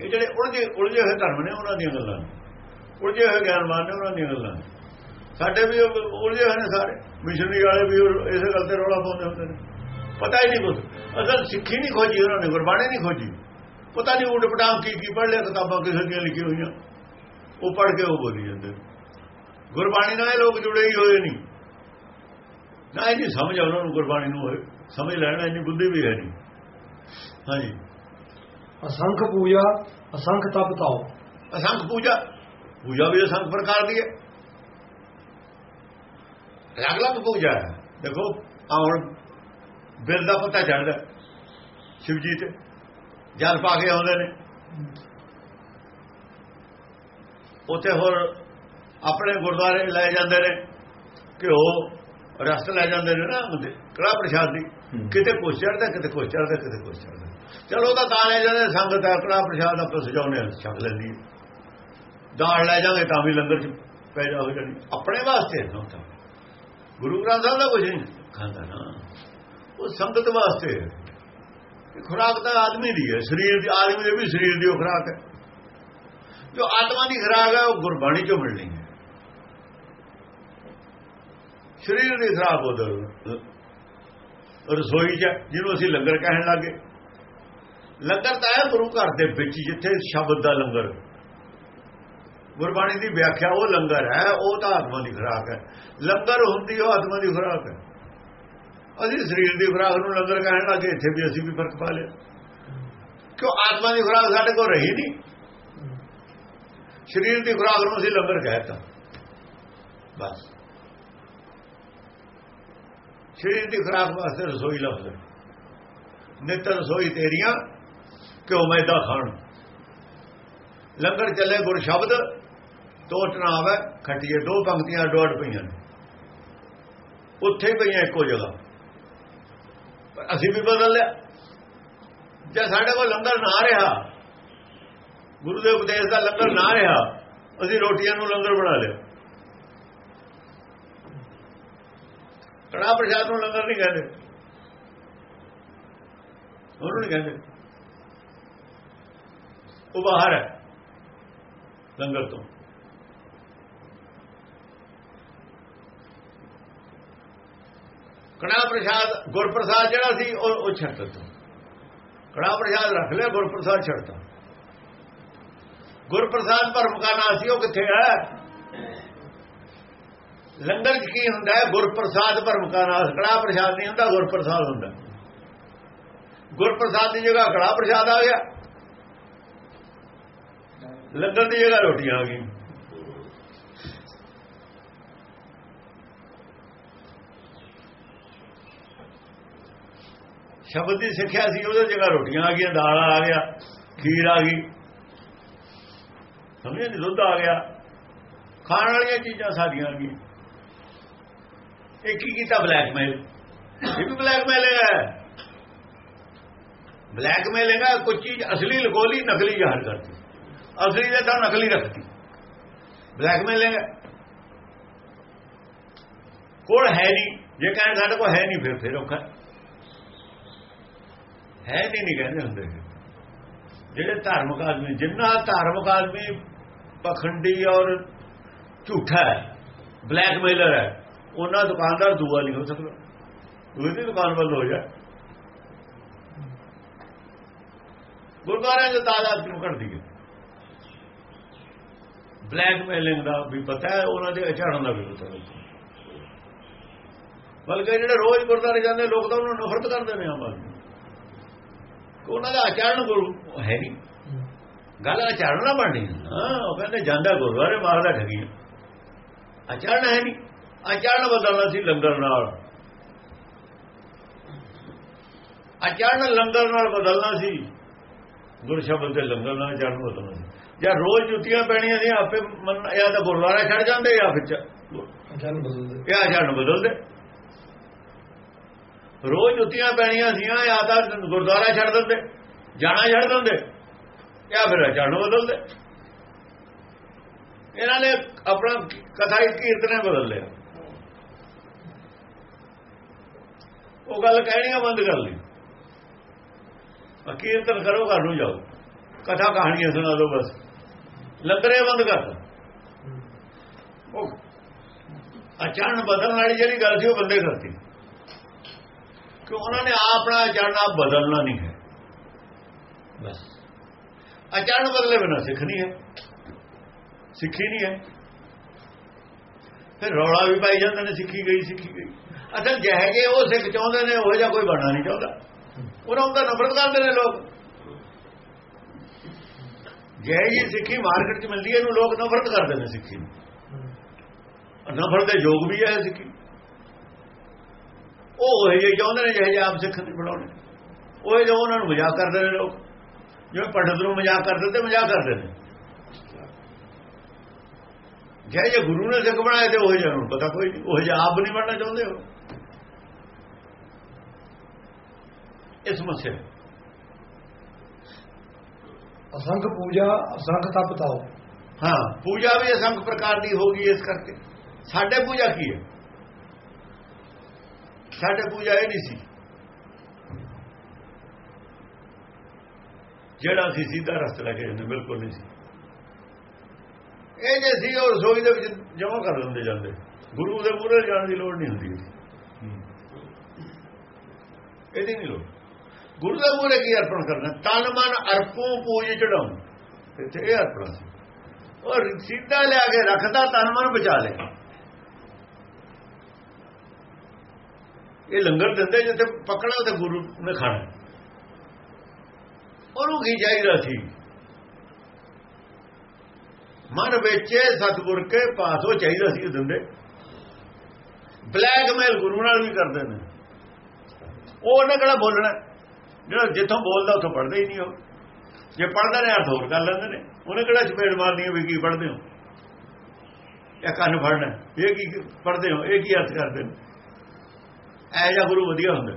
ਇਹ ਜਿਹੜੇ ਉਲਝੇ ਉਲਝੇ ਹੋਏ ਧਰਮ ਨੇ, ਉਹਨਾਂ ਦੀਆਂ ਗੱਲਾਂ ਨੇ। ਉਲਝੇ ਹੋਏ ਗਿਆਨਵਾਨ ਨੇ, ਉਹਨਾਂ ਦੀਆਂ ਗੱਲਾਂ ਨੇ। ਸਾਡੇ ਵੀ ਉਲਝੇ ਹੋਏ ਨੇ ਸਾਰੇ। ਮਿਸ਼ਨਰੀ ਵਾਲੇ ਵੀ ਇਸੇ ਗੱਲ ਤੇ ਰੌਲਾ ਪਾਉਂਦੇ ਹੁੰਦੇ ਨੇ। ਪਤਾ ਹੀ ਨਹੀਂ ਕੁਝ ਅਸਲ ਸਿੱਖੀ ਨਹੀਂ ਖੋਜੀ ਉਹਨਾਂ ਨੇ ਗੁਰਬਾਣੀ ਨਹੀਂ ਖੋਜੀ। ਪਤਾ ਨਹੀਂ ਉਲਟ ਪਟਾਮ ਕੀ ਕੀ ਪੜ੍ਹ ਲਿਆ ਕਿਤਾਬਾਂ ਕਿਸੇ ਦੀਆਂ ਲਿਖੀ ਹੋਈਆਂ। ਉਹ ਪੜ੍ਹ ਕੇ ਉਹ ਬੋਲੀ ਜਾਂਦੇ। ਗੁਰਬਾਣੀ ਨਾਲ ਇਹ ਲੋਕ ਜੁੜੇ ਹੀ ਹੋਏ ਨਹੀਂ। ਨਾ ਇਹ ਨਹੀਂ ਸਮਝ ਆ ਉਹਨਾਂ ਨੂੰ ਗੁਰਬਾਣੀ ਨੂੰ ਸਮਝ ਲੈਣਾ ਇੰਨੀ ਬੁੱਧੀ ਵੀ ਹੈ ਨਹੀਂ। ਹਾਂਜੀ। ਅਸੰਖ ਪੂਜਾ ਅਸੰਖ ਤਪ ਤਾਓ। ਅਸੰਖ ਪੂਜਾ। ਪੂਜਾ ਵੀ ਅਸੰਖ ਪ੍ਰਕਾਰ ਦੀ ਹੈ। ਅਲੱਗ-ਅਲੱਗ ਪੂਜਾ ਹੈ ਦੇਖੋ ਆ ਹੁਣ ਬਿਰਦ ਦਾ ਪਤਾ ਚੜਦਾ ਸ਼ਿਵ ਜੀ ਤੇ ਜਲ ਪਾ ਕੇ ਆਉਂਦੇ ਨੇ। ਉੱਥੇ ਹੋਰ ਆਪਣੇ ਗੁਰਦੁਆਰੇ ਲੈ ਜਾਂਦੇ ਨੇ ਘਿਓ ਰਸ ਲੈ ਜਾਂਦੇ ਨੇ ਨਾ ਉਹਦੇ ਕੜਾ ਪ੍ਰਸ਼ਾਦ ਦੀ। ਕਿਤੇ ਕੁਛ ਚੜਦਾ ਕਿਤੇ ਕੁਛ ਚੜਦਾ ਕਿਤੇ ਕੁਛ ਚੜਦਾ ਚਲੋ ਤਾਂ ਤਾਂ ਲੈ ਜਾਂਦੇ ਸੰਗਤ ਹੈ ਕੜਾ ਪ੍ਰਸ਼ਾਦ ਆਪਾਂ ਸਜਾਉਨੇ ਛਕ ਲੈਂਦੀ। ਦਾਲ ਲੈ ਜਾਗੇ ਤਾਂ ਵੀ ਲੰਗਰ ਚ ਪੈ ਜਾ ਹੋ ਜਾਣੀ। ਆਪਣੇ ਵਾਸਤੇ ਨਾ ਤਾਂ। ਗੁਰੂ ਗ੍ਰੰਥ ਸਾਹਿਬ ਦਾ ਕੁਝ ਨਹੀਂ ਖਾਂਦਾ ਨਾ। ਉਹ ਸੰਗਤ ਵਾਸਤੇ ਹੈ। ਖੁਰਾਕ ਤਾਂ ਆਦਮੀ ਦੀ ਹੈ। ਸਰੀਰ ਦੀ ਆਦਮੀ ਦੇ ਵੀ ਸਰੀਰ ਦੀ ਉਹ ਖੁਰਾਕ ਹੈ। ਜੋ ਆਤਮਾ ਦੀ ਖੁਰਾਕ ਹੈ ਉਹ ਗੁਰਬਾਣੀ ਚੋਂ ਮਿਲਣੀ ਹੈ। ਸਰੀਰ ਦੀ ਖੁਰਾਕ ਉਧਰ। ਰਸੋਈ ਚ ਹੈ, ਜਿਹਨੂੰ ਅਸੀਂ ਲੰਗਰ ਕਹਿਣ ਲੱਗੇ। ਲੰਗਰ ਤਾਂ ਹੈ ਗੁਰੂ ਘਰ ਦੇ ਵਿੱਚ ਜਿੱਥੇ ਸ਼ਬਦ ਦਾ ਲੰਗਰ। ਗੁਰਬਾਣੀ ਦੀ ਵਿਆਖਿਆ ਉਹ ਲੰਗਰ ਹੈ, ਉਹ ਤਾਂ ਆਤਮਾ ਦੀ ਖੁਰਾਕ ਹੈ। ਲੰਗਰ ਹੁੰਦੀ ਉਹ ਆਤਮਾ ਦੀ ਖੁਰਾਕ ਹੈ। ਅਸੀਂ ਸਰੀਰ ਦੀ ਖੁਰਾਕ ਨੂੰ ਲੰਗਰ ਕਹਿਣ ਲੱਗੇ, ਇੱਥੇ ਵੀ ਅਸੀਂ ਵੀ ਫ਼ਰਕ ਪਾ ਲਿਆ। ਕਿਉਂ ਆਤਮਾ ਦੀ ਖੁਰਾਕ ਸਾਡੇ ਕੋਲ ਰਹੀ ਨਹੀਂ? ਸਰੀਰ ਦੀ ਖੁਰਾਕ ਨੂੰ ਅਸੀਂ ਲੰਗਰ ਕਹਿਤਾ। ਬਸ। ਸਰੀਰ ਦੀ ਖੁਰਾਕ ਵਾਸਤੇ ਰਸੋਈ ਲਫ਼ਜ਼ ਹੈ ਨਿਤ ਰਸੋਈ ਤੇਰੀਆਂ ਕਿਉਂ ਮੈਦਾ ਖਾਣ। ਲੰਗਰ ਚੱਲੇ ਗੁਰ ਸ਼ਬਦ ਦੋ ਨਾ ਹੈ, ਖੱਟੀਏ, ਦੋ ਪੰਕਤੀਆਂ ਡੋੜ ਪਈਆਂ ਨੇ। ਉੱਥੇ ਹੀ ਪਈਆਂ ਇੱਕੋ ਜਗ੍ਹਾ। ਪਰ ਅਸੀਂ ਵੀ ਬਦਲ ਲਿਆ। ਜੇ ਸਾਡੇ ਕੋਲ ਲੰਗਰ ਨਾ ਰਿਹਾ, ਗੁਰੂ ਦੇ ਉਪਦੇਸ਼ ਦਾ ਲੰਗਰ ਨਾ ਰਿਹਾ, ਅਸੀਂ ਰੋਟੀਆਂ ਨੂੰ ਲੰਗਰ ਬਣਾ ਲਿਆ। ਕੜਾ ਪ੍ਰਸ਼ਾਦ ਨੂੰ ਲੰਗਰ ਨਹੀਂ ਕਹਿੰਦੇ। ਉਹਨੂੰ ਨਹੀਂ ਕਹਿੰਦੇ। ਉਹ ਬਾਹਰ ਹੈ, ਲੰਗਰ ਤੋਂ। ਕੜਾ ਪ੍ਰਸ਼ਾਦ, ਗੁਰਪ੍ਰਸਾਦ ਜਿਹੜਾ ਸੀ, ਉਹ ਉਹ ਛੱਡ ਦਿੱਤਾ ਕੜਾ ਪ੍ਰਸ਼ਾਦ ਰੱਖ ਲਿਆ, ਗੁਰਪ੍ਰਸਾਦ ਛੱਡਤਾ। ਗੁਰਪ੍ਰਸਾਦ ਭਰਮ ਕਾ ਨਾਂ ਸੀ, ਉਹ ਕਿੱਥੇ ਹੈ? ਲੰਗਰ ਚ ਕੀ ਹੁੰਦਾ ਹੈ? ਗੁਰਪ੍ਰਸਾਦ ਭਰਮ ਕਾ ਨਾਮ ਕੜਾ ਪ੍ਰਸ਼ਾਦ ਨਹੀਂ ਹੁੰਦਾ, ਗੁਰਪ੍ਰਸਾਦ ਹੁੰਦਾ। ਗੁਰਪ੍ਰਸਾਦ ਦੀ ਜਗ੍ਹਾ ਕੜਾ ਪ੍ਰਸਾਦ ਆ ਗਿਆ। ਲੰਗਰ ਦੀ ਜਗ੍ਹਾ ਰੋਟੀਆਂ ਆ ਗਈਆਂ। ਸ਼ਬਦ ਦੀ ਸਿੱਖਿਆ ਸੀ, ਉਹਦੇ ਜਗ੍ਹਾ ਰੋਟੀਆਂ ਆ ਗਈਆਂ, ਦਾਲ ਆ ਗਿਆ, ਖੀਰ ਆ ਗਈ। ਸਮਝੇ ਨਹੀਂ, ਦੁੱਧ ਆ ਗਿਆ। ਖਾਣ ਵਾਲੀਆਂ ਚੀਜ਼ਾਂ ਸਾਡੀਆਂ ਆ ਗਈਆਂ। ਇਹ ਕੀ ਕੀਤਾ ਬਲੈਕਮੇਲ। ਇਹ ਵੀ ਬਲੈਕਮੇਲਿੰਗ ਹੈ। ਬਲੈਕਮੇਲਿੰਗ ਹੈ ਕੁਝ ਚੀਜ਼ ਅਸਲੀ ਲਗੋਲੀ ਨਕਲੀ ਜ਼ਾਹਰ ਕਰਦੀ ਅਸਲੀ ਦੇ ਤਾਂ ਨਕਲੀ ਰੱਖਦੀ ਬਲੈਕਮੇਲਿੰਗ ਹੈ ਕੋਲ ਹੈ ਨਹੀਂ। ਜੇ ਕਹਿੰਦੇ ਸਾਡੇ ਕੋਲ ਹੈ ਨਹੀਂ, ਫਿਰ ਫਿਰ ਔਖਾ। ਹੈ ਨਹੀਂ ਨਹੀਂ ਕਹਿੰਦੇ ਹੁੰਦੇ। ਜਿਹੜੇ ਧਾਰਮਿਕ ਆਦਮੀ, ਜਿੰਨਾ ਧਾਰਮਿਕ ਆਦਮੀ ਪਖੰਡੀ ਔਰ ਝੂਠਾ ਹੈ ਬਲੈਕਮੇਲਰ ਹੈ, ਉਹਨਾਂ ਦੁਕਾਨਦਾਰ ਦੂਆ ਨਹੀਂ ਹੋ ਸਕਦਾ। ਦੂਏ ਦੀ ਦੁਕਾਨ ਵੱਲ ਹੋ ਜਾ। ਗੁਰਦੁਆਰਿਆਂ ਦੇ ਤਾਦਾਦ ਕਿਉਂ ਘਟਦੀ ਹੈ? ਬਲੈਕਮੇਲਿੰਗ ਦਾ ਵੀ ਪਤਾ ਹੈ, ਉਹਨਾਂ ਦੇ ਅਚਾਰਨ ਦਾ ਵੀ ਪਤਾ ਹੈ। ਬਲਕਿ ਜਿਹੜੇ ਰੋਜ਼ ਗੁਰਦੁਆਰੇ ਜਾਂਦੇ, ਲੋਕ ਤਾਂ ਉਹਨਾਂ ਨੂੰ ਨਫ਼ਰਤ ਕਰਦੇ ਨੇ ਆਮ ਆਦਮੀ। ਉਹਨਾਂ ਦਾ ਆਚਰਣ ਗੁਰੂ ਹੈ ਨਹੀਂ। ਗੱਲ ਆਚਰਣ ਨਾ ਬਣਨੀ। ਹਾਂ ਉਹ ਕਹਿੰਦੇ ਜਾਂਦਾ ਗੁਰਦੁਆਰੇ ਮਾਰਦਾ ਠਗੀਆਂ। ਆਚਰਣ ਹੈ ਨਹੀਂ। ਆਚਰਣ ਬਦਲਣਾ ਸੀ ਲੰਗਰ ਨਾਲ। ਆਚਰਣ ਲੰਗਰ ਨਾਲ ਬਦਲਣਾ ਸੀ। ਗੁਰ ਸ਼ਬਦ ਦੇ ਲੰਗਰ ਨਾਲ ਆਚਰਣ ਬਦਲਣਾ ਸੀ। ਜਾਂ ਰੋਜ਼ ਜੁੱਤੀਆਂ ਪੈਣੀਆਂ ਸੀ ਆਪੇ ਮੰਨ ਜਾਂ ਤਾਂ ਗੁਰਦੁਆਰਾ ਛੱਡ ਜਾਂਦੇ ਜਾਂ ਫਿਰ ਅਚਾਨ ਬਦਲਦੇ। ਇਹ ਆਚਰਣ ਬਦਲਦੇ। ਰੋਜ਼ ਜੁੱਤੀਆਂ ਪੈਣੀਆਂ ਸੀਆਂ, ਜਾਂ ਤਾਂ ਗੁਰਦੁਆਰਾ ਛੱਡ ਦਿੰਦੇ, ਜਾਣਾ ਛੱਡ ਦਿੰਦੇ, ਜਾਂ ਫਿਰ ਆਚਰਣ ਬਦਲਦੇ। ਇਹਨਾਂ ਨੇ ਆਪਣਾ ਕਥਾ ਕੀਰਤਨੇ ਬਦਲ ਲਿਆ। ਉਹ ਗੱਲ ਕਹਿਣੀ ਆ, ਬੰਦ ਕਰ ਲਈ। ਕੀਰਤਨ ਕਰੋ, ਘਰ ਨੂੰ ਜਾਓ। ਕਥਾ ਕਹਾਣੀਆਂ ਸੁਣਾ ਦਿਓ ਬਸ। ਲੰਗਰੇ ਬੰਦ ਕਰ ਉਹ ਅਚਾਨਕ ਬਦਲਣ ਵਾਲੀ ਜਿਹੜੀ ਗੱਲ ਸੀ, ਉਹ ਬੰਦੇ ਕਰਤੀ। ਕਿ ਉਹਨਾਂ ਨੇ ਆਪਣਾ ਅਚਾਨਕ ਬਦਲਣਾ ਨਹੀਂ ਹੈ। ਬਸ। ਅਚਾਨਕ ਬਦਲੇ ਬਿਨਾ ਸਿੱਖ ਨਹੀਂ ਹੈ। ਸਿੱਖੀ ਨਹੀਂ ਹੈ। ਫਿਰ ਰੌਲਾ ਵੀ ਪਾਈ ਜਾਂਦੇ ਨੇ ਸਿੱਖੀ ਗਈ ਸਿੱਖੀ ਗਈ। ਅਸਲ ਜਿਹੇ ਜੇ ਉਹ ਸਿੱਖ ਚਾਹੁੰਦੇ ਨੇ ਉਹ ਜਿਹਾ ਕੋਈ ਬਣਨਾ ਨਹੀਂ ਚਾਹੁੰਦਾ। ਉਹਨਾਂ ਦਾ ਨਫ਼ਰਤ ਕਰਦੇ ਨੇ ਲੋਕ। ਜਿਹੇ ਜੀ ਸਿੱਖੀ ਮਾਰਕੀਟ 'ਚ ਮਿਲਦੀ ਹੈ ਇਹਨੂੰ ਲੋਕ ਨਫ਼ਰਤ ਕਰਦੇ ਨੇ ਸਿੱਖੀ ਨੂੰ। ਨਫ਼ਰਤ ਦੇ ਯੋਗ ਵੀ ਹੈ ਸਿੱਖੀ। ਉਹ ਇਹ ਜਿਹੇ ਚਾਹੁੰਦੇ ਨੇ ਜਿਹੇ ਆਪ ਸਿੱਖ ਨਹੀਂ ਬਣਾਉਣੇ। ਉਹ ਜੋ ਉਹਨਾਂ ਨੂੰ ਮਜ਼ਾਕ ਕਰਦੇ ਨੇ ਲੋਕ। ਜਿਵੇਂ ਪੰਡਤ ਨੂੰ ਮਜ਼ਾਕ ਕਰਦੇ ਤੇ ਮਜ਼ਾਕ ਕਰਦੇ ਨੇ। ਜੇ ਜੇ ਗੁਰੂ ਨੇ ਸਿੱਖ ਬਣਾਏ ਤੇ ਉਹ ਜਿਹਾ ਨੂੰ ਪਤਾ ਕੋਈ ਨਹੀਂ ਉਹ ਜਿਹਾ ਆਪ ਨਹੀਂ ਬਣਨਾ ਚਾਹੁੰਦੇ ਹੋ ਇਸ ਸਮੱਸਿਆ ਅਸੰਖ ਪੂਜਾ ਅਸੰਖ ਤਪ ਤਾਓ ਹਾਂ ਪੂਜਾ ਵੀ ਅਸੰਖ ਪ੍ਰਕਾਰ ਦੀ ਹੋਗੀ ਇਸ ਕਰਕੇ। ਸਾਡੇ ਪੂਜਾ ਕੀ ਹੈ? ਸਾਡੇ ਪੂਜਾ ਇਹ ਨਹੀਂ ਸੀ। ਜਿਹੜਾ ਅਸੀਂ ਸਿੱਧਾ ਰਸਤਾ ਲੈ ਕੇ ਜਾਂਦੇ, ਬਿਲਕੁਲ ਨਹੀਂ ਸੀ। ਇਹ ਜੇ ਸੀ, ਉਹ ਰਸੋਈ ਦੇ ਵਿੱਚ ਜਮਾ ਕਰ ਦਿੰਦੇ ਜਾਂਦੇ। ਗੁਰੂ ਦੇ ਮੂਹਰੇ ਜਾਣ ਦੀ ਲੋੜ ਨਹੀਂ ਹੁੰਦੀ। ਸੀ ਇਹਦੀ ਨਹੀਂ ਲੋੜ। ਗੁਰੂ ਦੇ ਮੂਹਰੇ ਕੀ ਅਰਪਣ ਕਰਨਾ? ਤਨ ਮਨ ਅਰਪੂ ਪੂਜ ਚੜਾਉਂ। ਇੱਥੇ ਇਹ ਅਰਪਣ ਸੀ। ਔਰ ਸਿੱਧਾ ਲਿਆ ਕੇ ਰੱਖਦਾ, ਤਨ ਮਨ ਬਚਾ ਲੈ। ਇਹ ਲੰਗਰ ਦਿੰਦੇ ਜਿੱਥੇ ਪਕੜਾ ਤੇ ਗੁਰੂ ਨੇ ਖਾਣਾ। ਉਹਨੂੰ ਕੀ ਚਾਹੀਦਾ ਸੀ? ਮਨ ਵਿੱਚ ਸਤਗੁਰ ਕੇ ਪਾਸੋਂ ਚਾਹੀਦਾ ਸੀ ਉਹ ਦਿੰਦੇ। ਬਲੈਕਮੇਲ ਗੁਰੂ ਨਾਲ ਵੀ ਕਰਦੇ ਨੇ। ਉਹ ਉਹਨਾਂ ਕਿਹੜਾ ਬੋਲਣਾ? ਜਿਹੜਾ ਜਿੱਥੋਂ ਬੋਲਦਾ ਉੱਥੋਂ ਪੜ੍ਹਦੇ ਹੀ ਨਹੀਂ ਉਹ। ਜੇ ਪੜ੍ਹਦੇ ਨੇ ਅਰਥ ਹੋਰ ਕਰ ਲੈਂਦੇ ਨੇ। ਉਹਨੇ ਕਿਹੜਾ ਚਪੇੜ ਮਾਰਨੀ ਹੈ ਵੀ ਕੀ ਪੜ੍ਹਦੇ ਹੋ? ਇਹ ਕੰਨ ਫੜਨਾ। ਇਹ ਕੀ ਪੜ੍ਹਦੇ ਹੋ? ਇਹ ਕੀ ਅਰਥ ਕਰਦੇ ਨੇ? ਐ ਜਾਂ ਗੁਰੂ ਵਧੀਆ ਹੁੰਦਾ।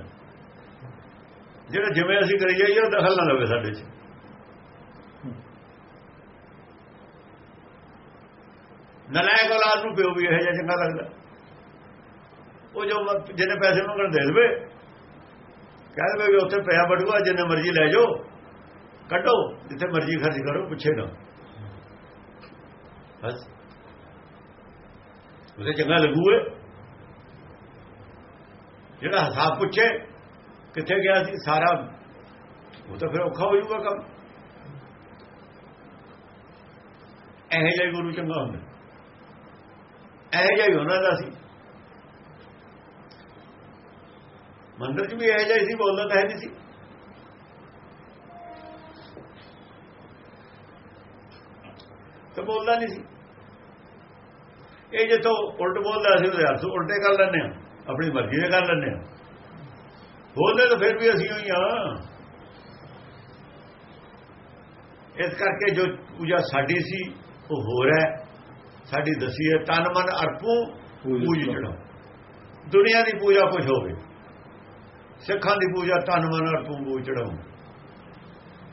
ਜਿਹੜਾ ਜਿਵੇਂ ਅਸੀਂ ਕਰੀ ਜਾਈਏ, ਉਹ ਦਖਲ ਨਾ ਲਵੇ ਸਾਡੇ 'ਚ। ਨਲਾਇਕ ਔਲਾਦ ਨੂੰ ਪਿਓ ਵੀ ਇਹ ਜਿਹਾ ਚੰਗਾ ਲੱਗਦਾ। ਉਹ ਜੋ ਜਿਹਨੇ ਪੈਸੇ ਮੰਗਣ ਦੇ ਦੇਵੇ, ਕਹਿ ਦੇਵੇ ਵੀ ਉੱਥੇ ਪਿਆ ਬੜੂਆ ਜਿੰਨੇ ਮਰਜ਼ੀ ਲੈ ਜਾਓ, ਕੱਢੋ, ਜਿੱਥੇ ਮਰਜ਼ੀ ਖਰਚ ਕਰੋ, ਪੁੱਛੇ ਨਾ। ਬਸ। ਉਹਦੇ ਚੰਗਾ ਲੱਗੂਏ। ਜਿਹੜਾ ਹਿਸਾਬ ਪੁੱਛੇ, ਕਿੱਥੇ ਗਿਆ ਸੀ, ਸਾਰਾ, ਉਹ ਤਾਂ ਫਿਰ ਔਖਾ ਹੋ ਜਾਊਗਾ ਕੰਮ। ਇਹ ਜਿਹੇ ਗੁਰੂ ਚੰਗਾ ਹੁੰਦਾ। ਇਹ ਜਿਹਾ ਹੀ ਉਹਨਾਂ ਦਾ ਸੀ। ਮੰਦਰ 'ਚ ਵੀ ਇਹ ਜਿਹਾ ਸੀ ਬੋਲਦਾ ਤਾਂ ਹੈ ਨਹੀਂ ਸੀ। ਤਾਂ ਬੋਲਦਾ ਨਹੀਂ ਸੀ। ਇਹ ਜੇ ਤੋਂ ਉਲਟ ਬੋਲਦਾ ਸੀ, ਉਹਦੇ ਹੱਥ ਉਲਟੇ ਕਰ ਲੈਣੇ ਆ। ਆਪਣੀ ਮਰਜ਼ੀ ਦੇ ਕਰ ਲੈਂਦੇ ਆ। ਬੋਲਦੇ ਤਾਂ ਫਿਰ ਵੀ ਅਸੀਂ ਹੋਈ ਆ। ਇਸ ਕਰਕੇ ਜੋ ਪੂਜਾ ਸਾਡੀ ਸੀ ਉਹ ਹੋਰ ਹੈ। ਸਾਡੀ ਦਸੀ ਹੈ ਤਨ ਮਨ ਅਰਪੂ ਪੂਜ। ਚੜਾ ਦੁਨੀਆ ਦੀ ਪੂਜਾ ਕੁਝ ਹੋਵੇ। ਸਿੱਖਾਂ ਦੀ ਪੂਜਾ ਤਨ ਮਨ ਅਰਪੂ ਪੂਜ ਚੜਾਉ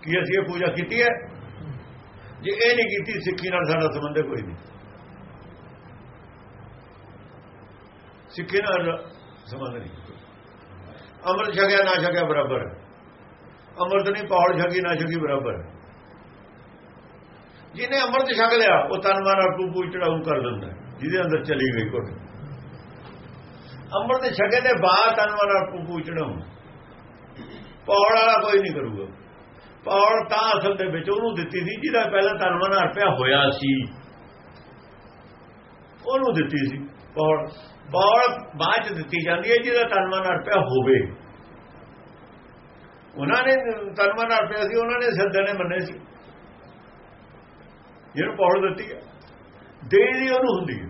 ਕੀ ਅਸੀਂ ਇਹ ਪੂਜਾ ਕੀਤੀ ਹੈ? ਜੇ ਇਹ ਨਹੀਂ ਕੀਤੀ ਸਿੱਖੀ ਨਾਲ ਸਾਡਾ ਸੰਬੰਧ ਕੋਈ ਨਹੀਂ। ਸਿੱਖੇ ਨਾਲ ਸੰਬੰਧ ਨਹੀਂ ਅੰਮ੍ਰਿਤ ਛਕਿਆ, ਨਾ ਛਕਿਆ ਬਰਾਬਰ। ਅੰਮ੍ਰਿਤ ਨਹੀਂ, ਪੌੜ ਛਕੀ, ਨਾ ਛਕੀ ਬਰਾਬਰ। ਜਿਹਨੇ ਅੰਮ੍ਰਿਤ ਛਕ ਲਿਆ, ਉਹ ਤਨ ਮਨ ਆਪੂ ਪੂ ਚੜਾਉ ਕਰ ਦਿੰਦਾ ਜਿਹਦੇ ਅੰਦਰ ਚਲੀ ਗਈ ਘੁੱਟ। ਅੰਮ੍ਰਿਤ ਛਕੇ ਦੇ ਬਾਅਦ ਤਨ ਮਨ ਆਪੂ ਪੂ ਚੜਾਉ ਪੌੜ ਵਾਲਾ ਕੋਈ ਨਹੀਂ ਕਰੂਗਾ। ਪੌੜ ਤਾਂ ਅਸਲ ਦੇ ਵਿੱਚ ਉਹਨੂੰ ਦਿੱਤੀ ਸੀ, ਜਿਹਦਾ ਪਹਿਲਾਂ ਤਨ ਮਨ ਅਰਪਿਆ ਹੋਇਆ ਸੀ। ਉਹਨੂੰ ਦਿੱਤੀ ਸੀ। ਪੌੜ ਪੌੜ ਬਾਅਦ ਚ ਦਿੱਤੀ ਜਾਂਦੀ ਹੈ ਜਿਹਦਾ ਤਨ ਮਨ ਅਰਪਿਆ ਹੋਵੇ। ਉਹਨਾਂ ਨੇ ਤਨ ਮਨ ਅਰਪਿਆ ਸੀ ਉਹਨਾਂ ਨੇ ਸਿੱਧੇ ਨੇ ਮੰਨੇ ਸੀ। ਜਿਹਨੂੰ ਪੌੜ ਦਿੱਤੀ ਹੈ ਦੇਰੀ ਉਹਨੂੰ ਹੁੰਦੀ ਹੈ।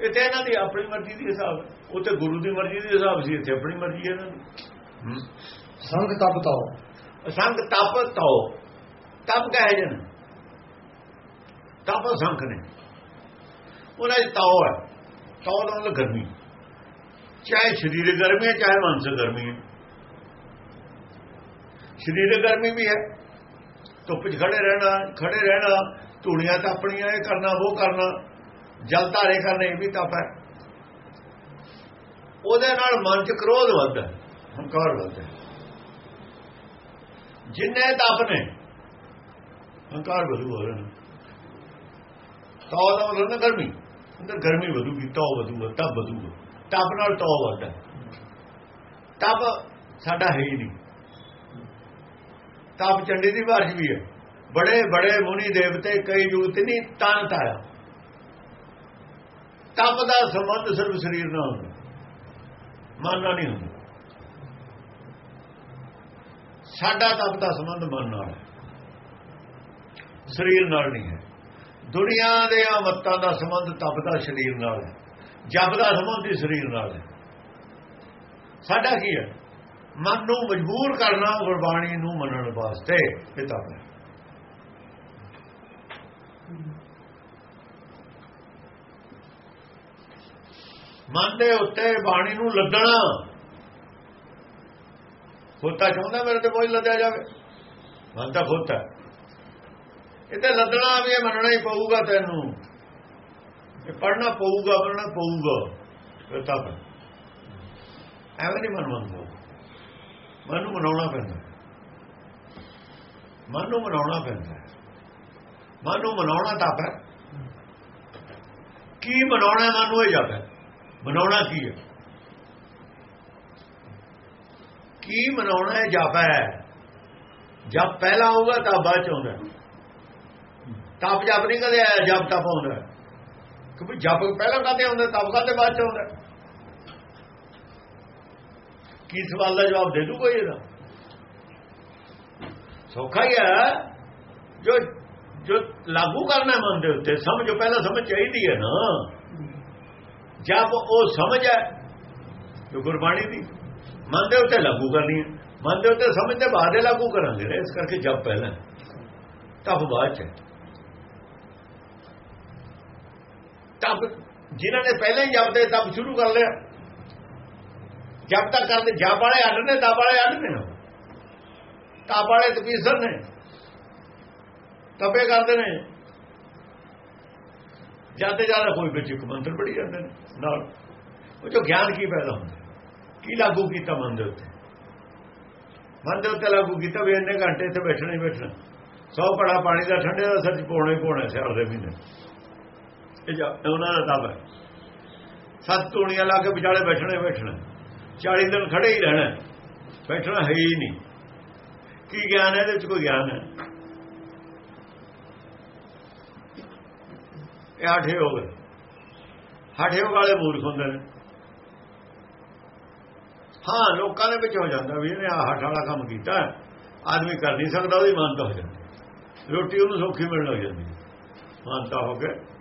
ਇਹ ਤੇ ਇਹਨਾਂ ਦੀ ਆਪਣੀ ਮਰਜ਼ੀ ਦੀ ਹਿਸਾਬ ਹੈ। ਉਹ ਤੇ ਗੁਰੂ ਦੀ ਮਰਜ਼ੀ ਦੀ ਹਿਸਾਬ ਸੀ ਇੱਥੇ ਆਪਣੀ ਮਰਜ਼ੀ ਹੈ ਇਹਨਾਂ ਦੀ। ਸੰਗ ਤਪ ਤਾਓ। ਅਸੰਗ ਤਪ ਤੋ ਤਪ ਕਹੇ ਜਨ ਤਪ ਸੰਖ ਨੇ। ਉਹਨਾਂ ਦੀ ਤਾਓ ਹੈ। ਤਾਓ ਦਾ ਗਰਮੀ। ਚਾਹੇ ਸਰੀਰ ਗਰਮੀ ਹੈ, ਚਾਹੇ ਮਾਨਸਿਕ ਗਰਮੀ ਹੈ। ਸਰੀਰ ਗਰਮੀ ਵੀ ਹੈ। ਧੁੱਪ 'ਚ ਖੜੇ ਰਹਿਣਾ ਖੜੇ ਰਹਿਣਾ, ਧੂਣੀਆਂ ਤਾਂ ਇਹ ਕਰਨਾ, ਉਹ ਕਰਨਾ। ਜਲ ਧਾਰੇ ਕਰਨੇ, ਇਹ ਵੀ ਤਪ ਹੈ ਉਹਦੇ ਨਾਲ ਮਨ 'ਚ ਕ੍ਰੋਧ ਵੱਧਦਾ ਹੰਕਾਰ ਵੱਧਦਾ ਜਿੰਨੇ ਤਪ ਨੇ ਹੰਕਾਰ ਵਧੂ ਹੋ ਰਿਹਾ ਤੌ ਦਾ ਮਤਲਬ ਨਾ ਗਰਮੀ। ਅੰਦਰ ਗਰਮੀ ਵਧੂਗੀ, ਤੌ ਵਧੂਗਾ ਤਪ ਵਧੂਗਾ। ਤਪ ਨਾਲ ਤੌ ਵਧਦਾ। ਤਪ ਸਾਡਾ ਹੈ ਹੀ ਨਹੀਂ। ਤਪ ਚੰਡੀ ਦੀ ਬਾਰਿਸ਼ ਵੀ ਹੈ। ਬੜੇ ਬੜੇ ਮੁਨੀ ਦੇਵਤੇ ਕਈ ਯੁਗਤ ਨਹੀਂ, ਤਨ ਤਾਇਆ। ਤਪ ਦਾ ਸੰਬੰਧ ਸਿਰਫ ਸਰੀਰ ਨਾਲ ਹੁੰਦਾ। ਮਨ ਨਾਲ ਨਹੀਂ ਹੁੰਦਾ। ਸਾਡਾ ਤਪ ਦਾ ਸੰਬੰਧ ਮਨ ਨਾਲ ਹੈ। ਸਰੀਰ ਨਾਲ ਨਹੀਂ ਹੈ। ਦੁਨੀਆ ਦੇ ਆਮਤਾਂ ਦਾ ਸੰਬੰਧ ਤਪ ਦਾ ਸਰੀਰ ਨਾਲ ਹੈ। ਜਪ ਦਾ ਸੰਬੰਧ ਹੀ ਸਰੀਰ ਨਾਲ ਹੈ। ਸਾਡਾ ਕੀ ਹੈ? ਮਨ ਨੂੰ ਮਜਬੂਰ ਕਰਨਾ, ਗੁਰਬਾਣੀ ਨੂੰ ਮੰਨਣ ਵਾਸਤੇ ਇਹ ਤਪ ਹੈ। ਮਨ ਦੇ ਉੱਤੇ ਬਾਣੀ ਨੂੰ ਲੱਦਣਾ। ਖੋਤਾ ਚਾਹੁੰਦਾ ਮੇਰੇ ਤੇ ਬੋਝ ਲੱਦਿਆ ਜਾਵੇ? ਮਨ ਤਾਂ ਖੋਤਾ ਇਹ ਲੱਦਣਾ ਵੀ ਇਹ ਮੰਨਣਾ ਹੀ ਪਊਗਾ ਤੈਨੂੰ। ਇਹ ਪੜਨਾ ਪਊਗਾ ਪੜਨਾ ਪਊਗਾ। ਫਿਰ ਤਾਂ ਐਵੇਂ ਨਹੀਂ ਮਨ ਮਨ ਨੂੰ ਮਨਾਉਣਾ ਪੈਂਦਾ। ਮਨ ਨੂੰ ਮਨਾਉਣਾ ਪੈਂਦਾ। ਮਨ ਨੂੰ ਮਨਾਉਣਾ ਤਾਂ ਹੈ ਕੀ ਮਨਾਉਣਾ ਮਨ ਨੂੰ ਇਹ ਜਾਂਦਾ ਮਨਾਉਣਾ ਕੀ ਹੈ? ਕੀ ਮਨਾਉਣਾ ਹੈ ਜਪ ਹੈ? ਜਪ ਪਹਿਲਾਂ ਹੋਊਗਾ ਤਾਂ ਬਾਅਦ ਚ ਆਉਂਦਾ ਤਪ ਜਪ ਨਹੀਂ ਕਦੇ ਆਇਆ, ਜਪ ਤਪ ਆਉਂਦਾ ਕਿਉਂਕਿ ਜਪ ਪਹਿਲਾਂ ਕਦੇ ਆਉਂਦਾ ਤਪ ਕਾਤੇ ਬਾਅਦ ਚ ਆਉਂਦਾ ਕੀ ਸਵਾਲ ਦਾ ਜਵਾਬ ਦੇ ਦੂ ਕੋਈ ਇਹਦਾ? ਸੌਖਾ ਹੀ ਹੈ। ਜੋ ਜੋ ਲਾਗੂ ਕਰਨਾ ਮਨ ਦੇ ਉੱਤੇ, ਸਮਝੋ ਪਹਿਲਾਂ ਸਮਝ ਚਾਹੀਦੀ ਹੈ ਨਾ। ਜਦ ਉਹ ਸਮਝ ਹੈ ਜੋ ਗੁਰਬਾਣੀ ਦੀ। ਮਨ ਦੇ ਉੱਤੇ ਲਾਗੂ ਕਰਨੀ ਹੈ। ਮਨ ਦੇ ਉੱਤੇ ਸਮਝ ਦੇ ਬਾਅਦ ਹੀ ਲਾਗੂ ਕਰਾਂਗੇ ਇਸ ਕਰਕੇ ਜਪ ਪਹਿਲਾਂ ਤਪ ਬਾਅਦ ਚ ਹੈ। ਤਪ ਜਿਨ੍ਹਾਂ ਨੇ ਪਹਿਲਾਂ ਹੀ ਜਪਦੇ ਦੇ ਸ਼ੁਰੂ ਕਰ ਲਿਆ। ਜਪ ਤੱਕ ਕਰਦੇ ਜਪ ਵਾਲੇ ਅੱਡ ਨੇ ਤਪ ਵਾਲੇ ਅੱਡ ਨੇ। ਤਪ ਵਾਲੇ ਤਪੀਸਰ ਨੇ। ਤਪੇ ਕਰਦੇ ਨੇ। ਜਾਂਦੇ ਜਾਂਦੇ ਕੋਈ ਵਿੱਚ ਇੱਕ ਮੰਤਰ ਪੜੀ ਜਾਂਦੇ ਨੇ, ਨਾਲ। ਉਹ ਜੋ ਗਿਆਨ ਕੀ ਪੈਦਾ ਹੁੰਦਾ? ਕੀ ਲਾਗੂ ਕੀਤਾ ਮਨ ਦੇ ਉੱਤੇ? ਮਨ ਦੇ ਉੱਤੇ ਲਾਗੂ ਕੀਤਾ ਵੀ ਇੰਨੇ ਘੰਟੇ ਇੱਥੇ ਬੈਠਣਾ ਹੀ ਬੈਠਣਾ। ਸੌ ਪੜਾ ਪਾਣੀ ਦਾ ਠੰਡੇ ਦਾ ਸੱਚ ਪੋਣੇ ਪੋਣੇ ਸਿਆਲ ਦੇ ਮਹੀਨੇ। ਇਹ ਉਹਨਾਂ ਦਾ ਦਬ ਹੈ। ਸੱਤ ਤੂਣੀਆਂ ਲਾ ਕੇ ਵਿਚਾਲੇ ਬੈਠਣੇ ਬੈਠਣਾ। 40 ਦਿਨ ਖੜੇ ਹੀ ਰਹਿਣਾ। ਬੈਠਣਾ ਹੈ ਹੀ ਨਹੀਂ। ਕੀ ਗਿਆਨ ਹੈ? ਇਹਦੇ ਵਿੱਚ ਕੋਈ ਗਿਆਨ ਹੈ। ਇਹ ਆਠੇ ਹੋ ਗਏ। ਹਾਠੇ ਵਾਲੇ ਮੂਰਖ ਹੁੰਦੇ ਨੇ। ਹਾਂ, ਲੋਕਾਂ ਦੇ ਵਿੱਚ ਹੋ ਜਾਂਦਾ ਵੀ ਇਹਨੇ ਆਹ ਹੱਠ ਵਾਲਾ ਕੰਮ ਕੀਤਾ। ਆਦਮੀ ਕਰ ਨਹੀਂ ਸਕਦਾ, ਉਹਦੀ ਮਾਨਤਾ ਹੋ ਜਾਂਦੀ ਰੋਟੀ ਉਹਨੂੰ ਸੌਖੀ ਮਿਲਣ ਲੱਗ ਜਾਂਦੀ ਮਾਨਤਾ ਹੋ ਕੇ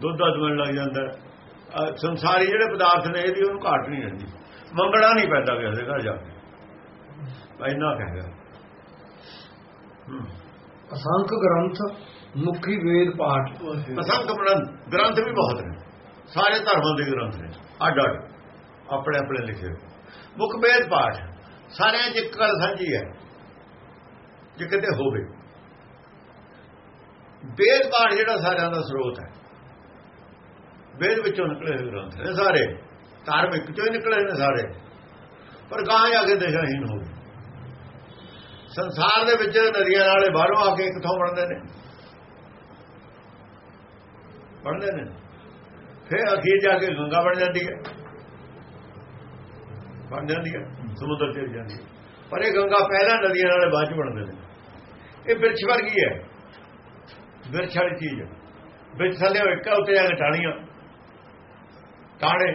ਦੁੱਧ ਦੱਧ ਮਿਲਣ ਲੱਗ ਜਾਂਦਾ। ਸੰਸਾਰੀ ਜਿਹੜੇ ਪਦਾਰਥ ਨੇ ਇਹਦੀ ਉਹਨੂੰ ਘਾਟ ਨਹੀਂ ਰਹਿੰਦੀ। ਮੰਗਣਾ ਨਹੀਂ ਪੈਂਦਾ ਕਿਸੇ ਦੇ ਘਰ ਜਾ ਕੇ। ਇੰਨਾ ਕਹੇਗਾ ਅਸੰਖ ਗ੍ਰੰਥ ਮੁਖੀ ਵੇਦ ਪਾਠ। ਅਸੰਖ ਗ੍ਰੰਥ ਗ੍ਰੰਥ ਵੀ ਬਹੁਤ ਨੇ। ਸਾਰੇ ਧਰਮਾਂ ਦੇ ਗ੍ਰੰਥ ਨੇ। ਅੱਡ ਅੱਡ ਆਪਣੇ ਆਪਣੇ ਲਿਖੇ। ਮੁੱਖ ਵੇਦ ਪਾਠ। ਸਾਰਿਆਂ 'ਚ ਇੱਕ ਗੱਲ ਸਾਂਝੀ ਹੈ। ਜੇ ਕਿਤੇ ਹੋਵੇ। ਵੇਦ ਪਾਠ ਜਿਹੜਾ ਸਾਰਿਆਂ ਦਾ ਸਰੋਤ ਹੈ। ਵੇਦ ਵਿੱਚੋਂ ਨਿਕਲੇ ਹੋਏ ਗ੍ਰੰਥ ਨੇ ਸਾਰੇ। ਧਾਰਮਿਕ ਚੋਂ ਹੀ ਨਿਕਲੇ ਨੇ ਸਾਰੇ। ਪਰ ਕਹਾਂ ਜਾ ਕੇ ਦਿਸ਼ਾਹੀਨ ਹੋ ਸੰਸਾਰ ਦੇ ਵਿੱਚ ਨਦੀਆਂ ਨਾਲੇ ਬਾਹਰੋਂ ਆ ਕੇ ਕਿੱਥੋਂ ਬਣਦੇ ਨੇ। ਬਣਦੇ ਨੇ। ਫਿਰ ਅਖੀਰ ਜਾ ਕੇ ਗੰਗਾ ਬਣ ਜਾਂਦੀ ਹੈ। ਬਣ ਜਾਂਦੀ ਹੈ। ਸਮੁੰਦਰ ਚ ਜਾਂਦੀ ਹੈ। ਪਰ ਇਹ ਗੰਗਾ ਪਹਿਲਾਂ ਨਦੀਆਂ ਨਾਲੇ ਬਾਅਦ ਚ ਬਣਦੇ ਨੇ। ਇਹ ਬਿਰਛ ਵਰਗੀ ਹੈ। ਬਿਰਛ ਵਾਲੀ ਚੀਜ਼ ਹੈ। ਬਿਰਛ ਥੱਲੇ ਇੱਕ ਉੱਤੇ ਜਾ ਕੇ ਟਾਣੀਆਂ ਟਾਣੇ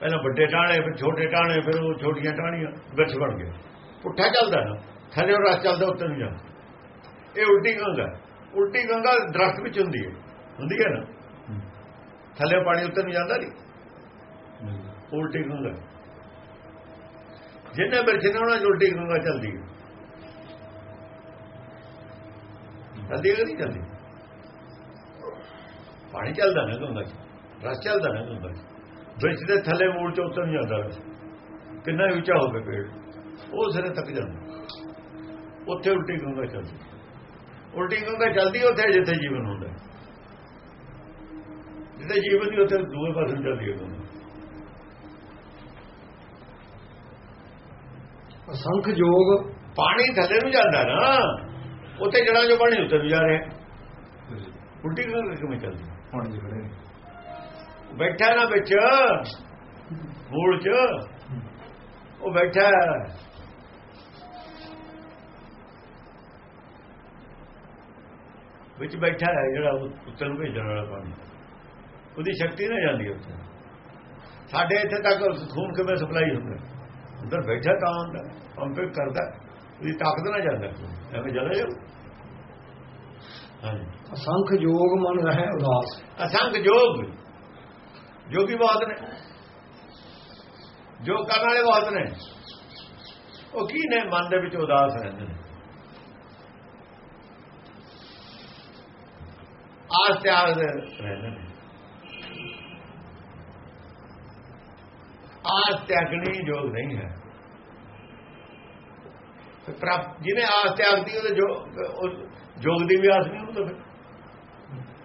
ਪਹਿਲਾਂ ਵੱਡੇ ਟਾਣੇ ਫਿਰ ਛੋਟੇ ਟਾਣੇ ਫਿਰ ਉਹ ਛੋਟੀਆਂ ਟਾਣੀਆਂ ਬਿਰਛ ਬਣ ਗਏ। ਪੁੱਠਾ ਚੱਲਦਾ ਨਾ, ਥੱਲੇ ਉਹ ਰਸ ਚੱਲਦਾ, ਉੱਤਰ ਨੂੰ ਜਾਂਦਾ। ਇਹ ਉਲਟੀ ਗੰਗਾ ਉਲਟੀ ਗੰਗਾ ਦਰਖਤ ਵਿੱਚ ਹੁੰਦੀ ਹੈ। ਹੁੰਦੀ ਹੈ ਨਾ? ਥੱਲੇ ਪਾਣੀ ਉੱਤਰ ਨੂੰ ਜਾਂਦਾ ਨਹੀਂ ਉਲਟੀ ਗੰਗਾ ਜਿੰਨੇ ਬਿਰਛ ਨੇ ਉਹਨਾਂ 'ਚ ਉਲਟੀ ਗੰਗਾ ਚੱਲਦੀ ਹੈ। ਚੱਲਦੀ ਹੈ ਕਿ ਨਹੀਂ ਚੱਲਦੀ? ਪਾਣੀ ਚੱਲਦਾ ਨਾ ਗੰਗਾ 'ਚ। ਰਸ ਚੱਲਦਾ ਨਾ ਗੰਗਾ 'ਚ ਬਿਰਛ ਦੇ ਥੱਲੇ ਮੂਲ ਚ ਉੱਤਰ ਨਹੀਂ ਜਾਂਦਾ ਕਿੰਨਾ ਉੱਚਾ ਹੋਵੇ ਪੇੜ ਉਹ ਸਿਰੇ ਤੱਕ ਜਾਂਦਾ। ਉੱਥੇ ਉਲਟੀ ਗੰਗਾ ਚੱਲਦੀ। ਉਲਟੀ ਗੰਗਾ ਚੱਲਦੀ ਉੱਥੇ ਜਿੱਥੇ ਜੀਵਨ ਹੁੰਦਾ। ਜਿੱਥੇ ਜੀਵਨ ਦੀ ਉੱਥੇ ਦੂਏ ਪਾਸੇ ਚੱਲਦੀ ਹੈ ਅਸੰਖ ਯੋਗ ਪਾਣੀ ਥੱਲੇ ਨੂੰ ਜਾਂਦਾ ਨਾ। ਉੱਥੇ ਜੜਾਂ ਜੋ ਪਾਣੀ ਉੱਤੇ ਜਾ ਰਿਹਾ। ਉਲਟੀ ਗੰਗਾ ਕਿਵੇਂ ਚੱਲਦੀ? ਹੁਣ ਜੀ ਖੜੇ ਨੇ ਬੈਠਾ ਨਾ ਵਿੱਚ। ਮੂਲ ਚ। ਉਹ ਬੈਠਾ। ਵਿੱਚ ਬੈਠਾ ਹੈ ਜਿਹੜਾ ਉਹ ਉੱਤੇ ਨੂੰ ਭੇਜਣ ਵਾਲਾ ਪਾਣੀ। ਉਹਦੀ ਸ਼ਕਤੀ ਨਾ ਜਾਂਦੀ ਉੱਥੇ। ਸਾਡੇ ਇੱਥੇ ਤੱਕ ਖੂਨ ਕਿਵੇਂ ਸਪਲਾਈ ਹੁੰਦਾ? ਅੰਦਰ ਬੈਠਾ ਤਾਂ ਹੁੰਦਾ। ਪੰਪਿੰਗ ਕਰਦਾ। ਉਹਦੀ ਤਾਕਤ ਨਾ ਜਾਂਦਾ। ਐਵੇਂ ਚਲੇ ਜਾਓ ਹਾਂਜੀ। ਅਸੰਖ ਯੋਗ ਮਨ ਰਹੇ ਉਦਾਸ। ਅਸੰਗ ਜੋਗ ਜੋਗੀ ਬਹੁਤ ਨੇ, ਜੋ ਕਰਨ ਵਾਲੇ ਬਹੁਤ ਨੇ, ਉਹ ਕੀ ਨੇ ਮਨ ਦੇ ਵਿੱਚ ਉਦਾਸ ਰਹਿੰਦੇ ਨੇ? ਆਸ ਤਿਆਗ ਦੇ ਰਹਿੰਦੇ ਨੇ। ਆਸ ਤਿਆਗਣੀ ਯੋਗ ਨਹੀਂ ਹੈ। ਪ੍ਰਾਪ ਜਿਹਨੇ ਆਸ ਤਿਆਗਦੀ ਉਹਦੇ ਜੋ ਉਹ ਯੋਗ ਦੀ ਵੀ ਆਸ ਨਹੀਂ ਉਹਨੂੰ ਫਿਰ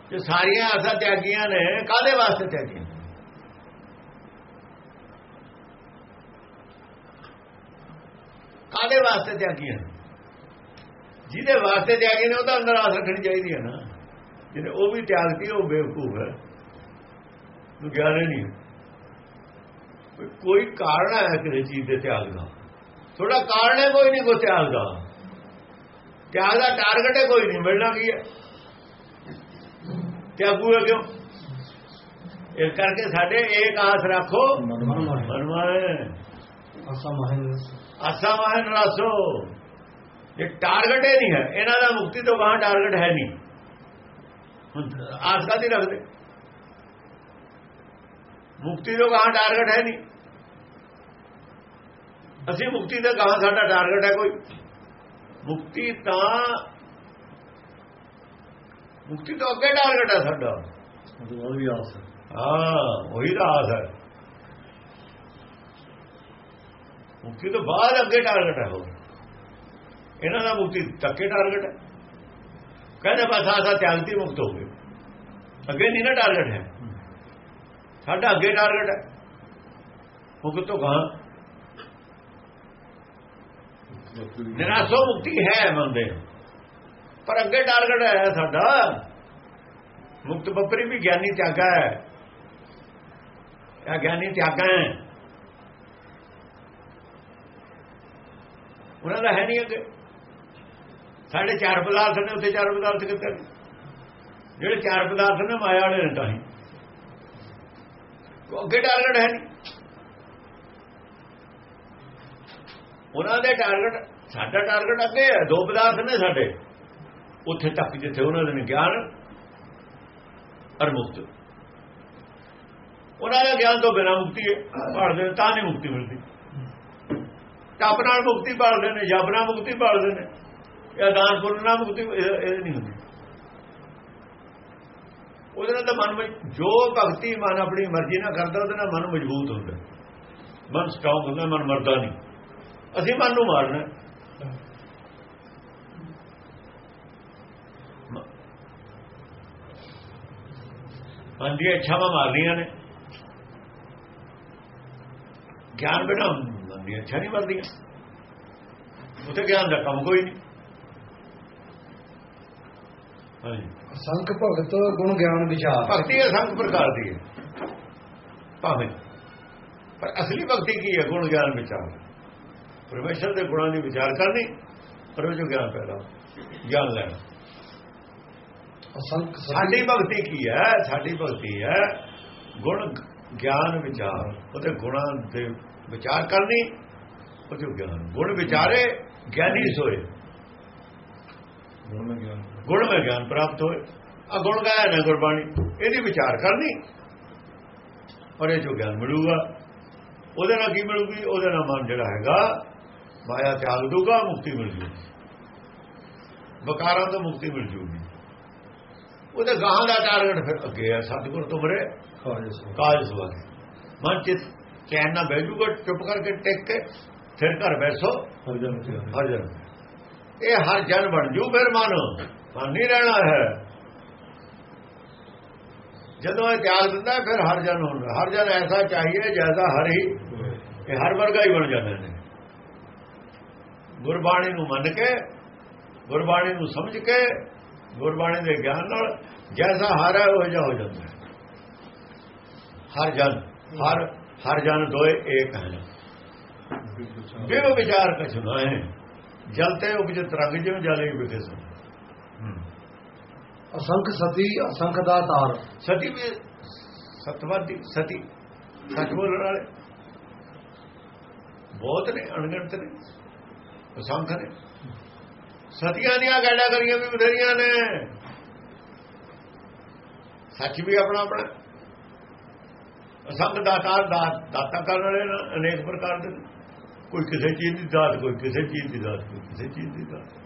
ਜੇ ਸਾਰੀਆਂ ਆਸਾਂ ਤਿਆਗੀਆਂ ਨੇ ਕਾਦੇ ਵਾਸਤੇ ਤਿਆਗੀਆਂ? ਕਾਦੇ ਵਾਸਤੇ ਤਿਆਗੀਆਂ ਨੇ? ਜਿਹਦੇ ਵਾਸਤੇ ਤਿਆਗੀ ਨੇ ਉਹ ਤਾਂ ਅੰਦਰ ਆਸ ਰੱਖਣੀ ਚਾਹੀਦੀ ਹੈ ਨਾ। ਜਿਹਨੇ ਉਹ ਵੀ ਤਿਆਗਤੀ ਉਹ ਬੇਵਕੂਫ ਹੈ। ਨੂੰ ਗਿਆਨ ਨਹੀਂ। ਕੋਈ- ਕਾਰਨ ਹੈ ਕਿਸੇ ਚੀਜ਼ ਦੇ ਤਿਆਗ ਦਾ। ਥੋੜਾ ਕਾਰਨ ਹੈ ਕੋਈ ਨਹੀਂ ਕੋ ਤਿਆਗ ਦਾ। ਤਿਆਗ ਦਾ ਟਾਰਗੇਟ ਹੈ ਕੋਈ ਨਹੀਂ ਮਿਲਣਾ ਕੀ ਹੈ? ਤਿਆਗੂ ਹੈ ਕਿਉਂ? ਇਸ ਕਰਕੇ ਸਾਡੇ ਏਕ ਆਸ ਰੱਖੋ। ਮਨ ਮਨ ਮਨਵਾਏ ਅਸਾ ਮਹਿਨ ਆਸਾ ਮਹਨ ਰਾਸੋ ਇਹ ਟਾਰਗੇਟ ਹੀ ਨਹੀਂ ਹੈ। ਇਹਨਾਂ ਦਾ ਮੁਕਤੀ ਤੋਂ ਬਾਹਰ ਟਾਰਗੇਟ ਹੈ ਨਹੀਂ। ਆਸ ਕਾਦੀ ਰੱਖਦੇ। ਮੁਕਤੀ ਤੋਂ ਬਾਹਰ ਟਾਰਗੇਟ ਹੈ ਨਹੀਂ। ਅਸੀਂ ਮੁਕਤੀ ਦਾ ਕਹਾਂ ਸਾਡਾ ਟਾਰਗੇਟ ਹੈ ਕੋਈ। ਮੁਕਤੀ ਤਾਂ ਮੁਕਤੀ ਤੋਂ ਅੱਗੇ ਟਾਰਗੇਟ ਹੈ ਸਾਡਾ। ਉਹ ਤੋਂ ਬਾਅਦ ਵੀ ਆਸ ਹੈ। ਹਾਂ ਉਹੀ ਤਾਂ ਆਸ ਹੈ। ਮੁਕਤੀ ਤੋਂ ਬਾਅਦ ਅੱਗੇ ਟਾਰਗੇਟ ਹੈ ਉਹ ਇਹਨਾਂ ਦਾ ਮੁਕਤੀ ਤੱਕੇ ਟਾਰਗੇਟ ਹੈ। ਕਹਿੰਦੇ ਬਸ ਆਸਾ ਤਿਆਗਤੀ ਮੁਕਤ ਹੋ ਗਏ। ਅੱਗੇ ਨਹੀਂ ਨਾ ਟਾਰਗੇਟ ਹੈ। ਸਾਡਾ ਅੱਗੇ ਟਾਰਗੇਟ ਹੈ। ਮੁਕਤ ਤੋਂ ਕਹਾਂ ਨਿਰਾਸੋ ਮੁਕਤੀ ਹੈ ਮੰਨਦੇ ਪਰ ਅੱਗੇ ਟਾਰਗੇਟ ਹੈ ਸਾਡਾ। ਮੁਕਤ ਬੱਪਰੀ ਵੀ ਗਿਆਨੀ ਤਿਆਗਾ ਹੈ। ਇਹ ਗਿਆਨੀ ਤਿਆਗਾ ਹੈ। ਉਹਨਾਂ ਦਾ ਹੈ ਨਹੀਂ ਅੱਗੇ। ਸਾਡੇ ਚਾਰ ਪਦਾਰਥ ਨੇ, ਉੱਥੇ ਚਾਰ ਪਦਾਰਥ ਕਿੱਥੇ ਨੇ? ਜਿਹੜੇ ਚਾਰ ਪਦਾਰਥ ਨੇ, ਮਾਇਆ ਵਾਲੇ ਨੇ ਤਾਂ ਹੀ। ਅੱਗੇ ਟਾਰਗੇਟ ਹੈ ਨਹੀਂ। ਉਹਨਾਂ ਦੇ ਟਾਰਗੇਟ ਸਾਡਾ ਟਾਰਗੇਟ ਅੱਗੇ ਹੈ, ਦੋ ਪਦਾਰਥ ਨੇ ਸਾਡੇ। ਉੱਥੇ ਤੱਕ ਜਿੱਥੇ ਉਹਨਾਂ ਦੇ ਨੇ ਗਿਆਨ ਅਰ ਮੁਕਤ। ਉਹਨਾਂ ਦਾ ਗਿਆਨ ਤੋਂ ਬਿਨਾਂ ਮੁਕਤੀ ਹੈ, ਭਾਰਤ ਦੇ ਤਾਂ ਨਹੀਂ ਮੁਕਤੀ ਮਿਲਦੀ। ਤਪ ਨਾਲ ਮੁਕਤੀ ਭਾਲਦੇ ਨੇ, ਜਪ ਨਾਲ ਮੁਕਤੀ ਭਾਲਦੇ ਨੇ, ਜਾਂ ਦਾਨ ਪੁੰਨ ਨਾਲ ਮੁਕਤੀ, ਇਹ ਨਹੀਂ ਹੁੰਦੀ। ਉਹਦੇ ਨਾਲ ਤਾਂ ਮਨ ਵਿੱਚ ਜੋ ਭਗਤੀ ਮਨ ਆਪਣੀ ਮਰਜ਼ੀ ਨਾਲ ਕਰਦਾ, ਉਹਦੇ ਨਾਲ ਮਨ ਮਜ਼ਬੂਤ ਹੁੰਦਾ। ਮਨ ਸਟਰੋਂਗ ਹੁੰਦਾ, ਮਨ ਮਰਦਾ ਨਹੀਂ। ਅਸੀਂ ਮਨ ਨੂੰ ਮਾਰਨਾ ਮਨ ਦੀਆਂ ਇੱਛਾਵਾਂ ਮਾਰਨੀਆਂ ਨੇ। ਗਿਆਨ ਬਿਨਾਂ ਮਨ ਦੀਆਂ ਇੱਛਾ ਨਹੀਂ ਮਰਦੀਆਂ ਉੱਥੇ ਗਿਆਨ ਦਾ ਕੰਮ ਕੋਈ ਨਹੀਂ। ਹਾਂਜੀ। ਅਸੰਖ ਭਗਤ ਗੁਣ ਗਿਆਨ ਵਿਚਾਰ। ਭਗਤੀ ਅਸੰਖ ਪ੍ਰਕਾਰ ਦੀ ਹੈ। ਭਾਵੇਂ। ਪਰ ਅਸਲੀ ਭਗਤੀ ਕੀ ਹੈ? ਗੁਣ ਗਿਆਨ ਵਿਚਾਰ। ਪਰਮੇਸ਼ਰ ਦੇ ਗੁਣਾਂ ਦੀ ਵਿਚਾਰ ਕਰਨੀ ਪਰ ਉਹ ਜੋ ਗਿਆਨ ਪੈਦਾ ਗਿਆਨ ਲੈਣਾ। ਅਸੰਖ ਸਾਡੀ ਭਗਤੀ ਕੀ ਹੈ? ਸਾਡੀ ਭਗਤੀ ਹੈ ਗੁਣ ਗਿਆਨ ਵਿਚਾਰ। ਉਹਦੇ ਗੁਣਾਂ ਦੇ ਵਿਚਾਰ ਕਰਨੀ ਉਹ ਜੋ ਗਿਆਨ ਗੁਣ ਵਿਚਾਰੇ ਗਿਆਨੀ ਸੋਏ ਗੁਣ ਮੈਂ ਗਿਆਨ। ਗੁਣ में ਗਿਆਨ ਪ੍ਰਾਪਤ ਹੋਏ। ਆ ਗੁਣ ਗਾਇਆ ਨਾ ਗੁਰਬਾਣੀ। ਇਹਦੀ ਵਿਚਾਰ ਕਰਨੀ। ਔਰ ਇਹ ਜੋ ਗਿਆਨ ਮਿਲੂਗਾ ਉਹਦੇ ਨਾਲ ਕੀ ਮਿਲੂਗੀ? ਉਹਦੇ ਨਾਲ ਮਨ ਜਿਹੜਾ ਹੈਗਾ ਮਾਇਆ ਤਿਆਗ ਦੂਗਾ ਮੁਕਤੀ ਮਿਲ ਜੂਗੀ। ਬਕਾਰਾਂ ਤੋਂ ਮੁਕਤੀ ਮਿਲ ਜੂਗੀ। ਉਹਦੇ ਗਾਹਾਂ ਦਾ ਟਾਰਗੇਟ ਫਿਰ ਅੱਗੇ ਹੈ ਸਤਿਗੁਰ ਤੁਮਰੇ ਕਾਜ ਸੋ ਕਾਜ ਸਵਾਰੇ ਮਨ ਚਿਤ ਚੈਨ ਨਾਲ ਬਹਿ ਜੂਗਾ ਚੁੱਪ ਕਰਕੇ ਟਿਕ ਕੇ ਫਿਰ ਘਰ ਬੈਸੋ ਹਰ ਜਨ ਹਰ ਜਨ ਇਹ ਹਰ ਜਨ ਬਣ ਜੂ ਫਿਰ ਮਨ। ਮਨ ਨਹੀਂ ਰਹਿਣਾ ਹੈ ਜਦੋਂ ਇਹ ਤਿਆਗ ਦਿੰਦਾ ਫਿਰ ਹਰ ਜਨ ਹੁੰਦਾ ਹਰ ਜਨ ਐਸਾ ਚਾਹੀਏ ਜੈਸਾ ਹਰ ਹੀ ਇਹ ਹਰ ਵਰਗਾ ਹੀ ਬਣ ਜਾਂਦੇ ਨੇ। ਗੁਰਬਾਣੀ ਨੂੰ ਮੰਨ ਕੇ ਗੁਰਬਾਣੀ ਨੂੰ ਸਮਝ ਕੇ ਗੁਰਬਾਣੀ ਦੇ ਗਿਆਨ ਨਾਲ ਜੈਸਾ ਹਰ ਹੈ ਉਹ ਜਿਹਾ ਹੋ ਜਾਂਦਾ ਹਰ ਜਨ ਹਰ ਹਰ ਜਨ ਦੋਏ ਏਕ ਹੈ ਬਿਵ ਵਿਚਾਰ ਕਛ ਹੈ। ਜਲਤੇ ਉਪਜਤ ਰੰਗ ਜਿਵੇਂ ਜਲੇ ਵਿਖੇ ਸਨ। ਅਸੰਖ ਸਤੀ ਅਸੰਖ ਦਾ ਤਾਰ ਸਤੀ ਵੀ ਸਤਵਾਦੀ ਸਤੀ ਸੱਚ ਬੋਲਣ ਵਾਲੇ। ਬਹੁਤ ਨੇ ਅਣਗਿਣਤ ਨੇ ਅਸੰਖ ਨੇ। ਸਤੀਆਂ ਦੀਆਂ ਗਾੜਾ ਕਰੀਆਂ ਵੀ ਬਥੇਰੀਆਂ ਨੇ। ਸੱਚ ਵੀ ਆਪਣਾ ਆਪਣਾ ਅਸੰਖ ਦਾਤਾਰ ਦਾਤ ਦਾਤਾ ਕਰਨ ਵਾਲੇ ਨਾ ਅਨੇਕ ਪ੍ਰਕਾਰ ਦੇ ਨੇ। ਕੋਈ ਕਿਸੇ ਚੀਜ਼ ਦੀ ਦਾਤ ਕੋਈ ਕਿਸੇ ਚੀਜ਼ ਦੀ ਦਾਤ ਕੋਈ ਕਿਸੇ ਚੀਜ਼ ਦੀ ਦਾਤ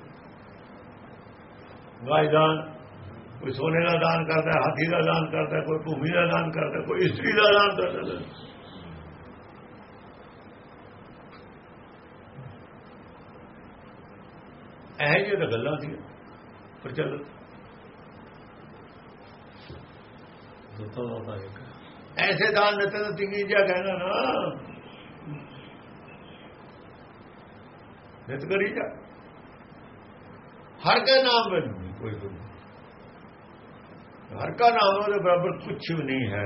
ਵਾਇਦਾਨ ਕੋਈ ਸੋਨੇ ਦਾ ਦਾਨ ਕਰਦਾ ਹੈ, ਹਾਥੀ ਦਾ ਦਾਨ ਕਰਦਾ ਹੈ, ਕੋਈ ਭੂਮੀ ਦਾ ਦਾਨ ਕਰਦਾ ਹੈ, ਕੋਈ ਇਸਤਰੀ ਦਾ ਦਾਨ ਕਰਦਾ ਹੈ। ਇਹ ਜਿਹੀ ਤਾਂ ਗੱਲਾਂ ਸੀ ਪਰ ਚੱਲ ਦੋਤਾ ਦੋਤਾ ਇੱਕ ਐਸੇ ਦਾਨ ਦਿੱਤੇ ਤਾਂ ਤਿੰਗੀ ਜਿਹਾ ਕਹਿਣਾ ਨਾ ਨਿਤ ਕਰੀ ਜਾ ਹਰ ਕੇ ਨਾਮ ਨਹੀਂ ਕੋਈ ਦੁੱਖ ਹਰ ਕਾ ਨਾਮ ਉਹਦੇ ਬਰਾਬਰ ਕੁਝ ਵੀ ਨਹੀਂ ਹੈ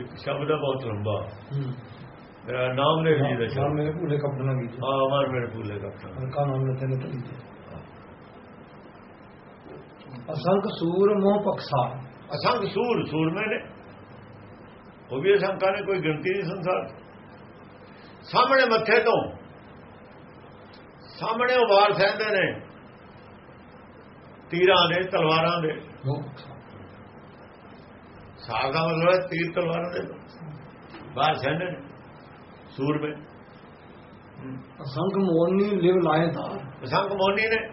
ਇੱਕ ਸ਼ਬਦ ਹੈ ਬਹੁਤ ਲੰਬਾ ਮੇਰਾ ਨਾਮ ਨੇ ਜੀ ਦਾ ਸ਼ਬਦ ਮੇਰੇ ਭੂਲੇ ਕੱਪੜਾ ਵੀ ਹਾਂ ਮਾਰ ਮੇਰੇ ਭੁੱਲੇ ਦਾ ਹਲਕਾ ਨਾਮ ਨੇ ਤੈਨੂੰ ਅਸੰਖ ਸੂਰ ਮੋਹ ਪਕਸਾ ਅਸੰਗ ਸੂਰ ਸੂਰਮੇ ਨੇ ਉਹ ਵੀ ਅਸੰਖਾਂ ਨੇ ਕੋਈ ਗਿਣਤੀ ਨਹੀਂ ਸੰਸਾਰ। ਸਾਹਮਣੇ ਮੱਥੇ ਤੋਂ ਸਾਹਮਣੇ ਉਹ ਵਾਰ ਸਹਿੰਦੇ ਨੇ। ਤੀਰਾਂ ਦੇ ਤਲਵਾਰਾਂ ਦੇ। ਸਾਗ ਦਾ ਮਤਲਬ ਹੈ ਤੀਰ ਤਲਵਾਰਾਂ ਦੇ। ਬਾਹਰ ਸਹਿੰਦੇ ਨੇ। ਸੂਰਮੇ ਅਸੰਖ ਮੋਹਨੀ ਲਿਵ ਲਾਏ ਤਾਰ ਅਸੰਖ ਮੋਨੀ ਨੇ।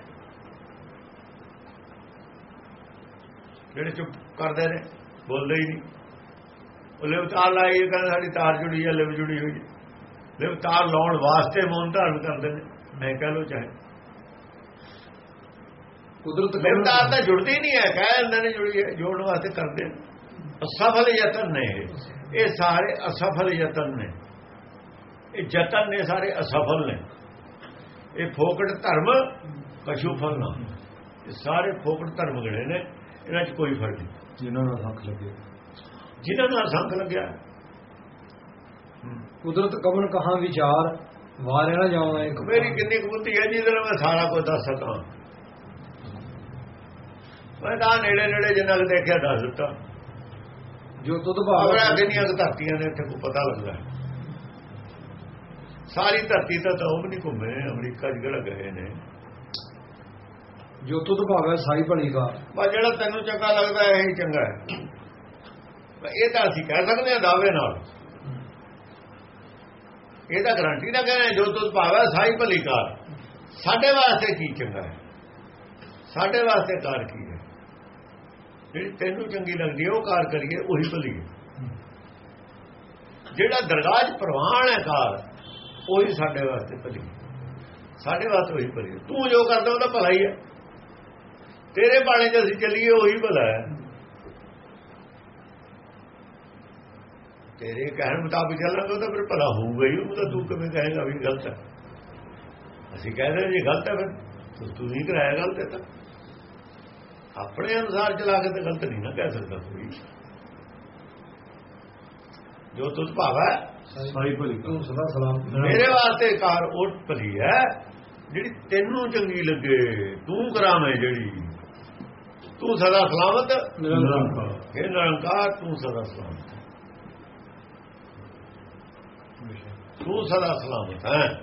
ਜਿਹੜੇ ਚੁੱਪ ਕਰਦੇ ਨੇ ਬੋਲਦੇ ਹੀ ਨਹੀਂ। ਉਹ ਲਿਵ ਤਾਰ ਲਾਈ ਕਹਿੰਦੇ ਸਾਡੀ ਤਾਰ ਜੁੜੀ ਹੈ ਲਿਵ ਜੁੜੀ ਹੋਈ ਹੈ ਲਿਵ ਤਾਰ ਲਾਉਣ ਵਾਸਤੇ ਮੌਨ ਧਾਰਨ ਕਰਦੇ ਨੇ। ਮੈਂ ਕਹ ਲੋ ਚਾਹੇ। ਕੁਦਰਤ ਲਿਵ ਤਾਰ ਤਾਂ ਜੁੜਦੀ ਨਹੀਂ ਹੈ ਕਹਿ ਦਿੰਦੇ ਨੇ ਜੁੜੀ ਹੈ ਜੋੜਨ ਵਾਸਤੇ ਕਰਦੇ ਨੇ। ਅਸਫਲ ਯਤਨ ਨੇ ਇਹ। ਇਹ ਸਾਰੇ ਅਸਫਲ ਯਤਨ ਨੇ। ਇਹ ਯਤਨ ਨੇ ਸਾਰੇ ਅਸਫਲ ਨੇ। ਇਹ ਫੋਕਟ ਧਰਮ ਕਸ਼ੂ ਫਲ ਨਾ ਇਹ ਸਾਰੇ ਫੋਕਟ ਧਰਮ ਗੜੇ ਨੇ ਇਹਨਾਂ 'ਚ ਕੋਈ ਫ਼ਰਕ ਨਹੀਂ। ਜਿਨ੍ਹਾਂ ਨਾਲ ਹੱਕ ਲੱਗੇ ਜਿਨ੍ਹਾਂ ਨਾਲ ਸੰਖ ਲੱਗਿਆ। ਕੁਦਰਤ ਕਵਨ ਕਹਾ ਵਿਚਾਰ ਵਾਰਿਆ ਨਾ ਜਾਵਾਂ ਇੱਕ ਮੇਰੀ ਕਿੰਨੀ ਕੁ ਬੁੱਧੀ ਹੈ ਜਿਹਦੇ ਨਾਲ ਮੈਂ ਸਾਰਾ ਕੁਝ ਦੱਸ ਸਕਾਂ। ਮੈਂ ਤਾਂ ਨੇੜੇ ਨੇੜੇ ਜਿੰਨਾ ਕੁ ਦੇਖਿਆ ਦੱਸ ਦਿੱਤਾ। ਜੋ ਤੁਧ ਭਾਵ ਅਗਰ ਕਿੰਨੀਆਂ ਕੁ ਧਰਤੀਆਂ ਨੇ ਇੱਥੇ ਕੋਈ ਪਤਾ ਲੱਗਦਾ। ਹੈ। ਸਾਰੀ ਧਰਤੀ ਤਾਂ ਉਹ ਨਹੀਂ ਘੁੰਮੇ ਅਮਰੀਕਾ ਕਿਹੜਾ ਗਏ ਨੇ। ਜੋ ਤੁਧ ਭਾਵੈ ਸਾਈ ਭਲੀ ਕਾਰ ਬਸ ਜਿਹੜਾ ਤੈਨੂੰ ਚੰਗਾ ਲੱਗਦਾ ਹੈ ਇਹੀ ਚੰਗਾ ਹੈ। ਇਹ ਤਾਂ ਅਸੀਂ ਕਹਿ ਸਕਦੇ ਹਾਂ ਦਾਅਵੇ ਨਾਲ। ਇਹ ਤਾਂ ਗਰੰਟੀ ਨਾ ਕਹਿੰਦੇ ਜੋ ਤੁਧ ਭਾਵੈ ਸਾਈ ਭਲੀ ਕਾਰ। ਸਾਡੇ ਵਾਸਤੇ ਕੀ ਚੰਗਾ ਹੈ? ਸਾਡੇ ਵਾਸਤੇ ਕਾਰ ਕੀ ਹੈ? ਜਿਹੜੀ ਤੈਨੂੰ ਚੰਗੀ ਲੱਗਦੀ ਹੈ, ਉਹ ਕਾਰ ਕਰੀਏ, ਉਹੀ ਭਲੀ ਹੈ। ਜਿਹੜਾ ਦਰਗਾਹ 'ਚ ਪ੍ਰਵਾਨ ਹੈ ਕਾਰ, ਉਹੀ ਸਾਡੇ ਵਾਸਤੇ ਭਲੀ ਸਾਡੇ ਵਾਸਤੇ ਉਹੀ ਭਲੀ ਤੂੰ ਜੋ ਕਰਦਾ ਉਹਦਾ ਭਲਾ ਹੀ ਹੈ। ਤੇਰੇ ਬਾਣੇ 'ਚ ਅਸੀਂ ਚੱਲੀਏ, ਉਹੀ ਭਲਾ ਹੈ। ਤੇਰੇ ਕਹਿਣ ਮੁਤਾਬਿਕ ਚੱਲਾਂਗੇ ਤਾਂ ਫਿਰ ਭਲਾ ਹੋਊਗਾ ਹੀ ਉਹ ਤਾਂ ਤੂੰ ਕਿਵੇਂ ਕਹੇਗਾ ਵੀ ਗਲਤ ਹੈ। ਅਸੀਂ ਕਹਿੰਦੇ ਜੇ ਗਲਤ ਹੈ ਫਿਰ ਤੂੰ- ਨਹੀਂ ਕਰਾਇਆ ਗਲਤ ਹੈ ਤਾਂ। ਆਪਣੇ ਅਨੁਸਾਰ ਚਲਾ ਕੇ ਤਾਂ ਗਲਤ ਨਹੀਂ ਨਾ ਕਹਿ ਸਕਦਾ ਕੋਈ। ਜੋ ਤੁਝ ਭਾਵੈ ਸਾਈ ਭਲੀ ਤੂੰ ਸਦਾ ਸਲਾਮ ਮੇਰੇ ਵਾਸਤੇ ਕਾਰ ਉਹ ਭਲੀ ਹੈ ਜਿਹੜੀ ਤੈਨੂੰ ਚੰਗੀ ਲੱਗੇ ਤੂੰ ਕਰਾਵੇਂ ਜਿਹੜੀ। ਤੂੰ ਸਦਾ ਸਲਾਮਤ। ਨਿਰੰਕਾਰ। ਇਹ ਨਿਰੰਕਾਰ ਤੂੰ ਸਦਾ ਸਲਾਮਤ। ਤੂੰ ਸਦਾ ਸਲਾਮਤ ਹੈ।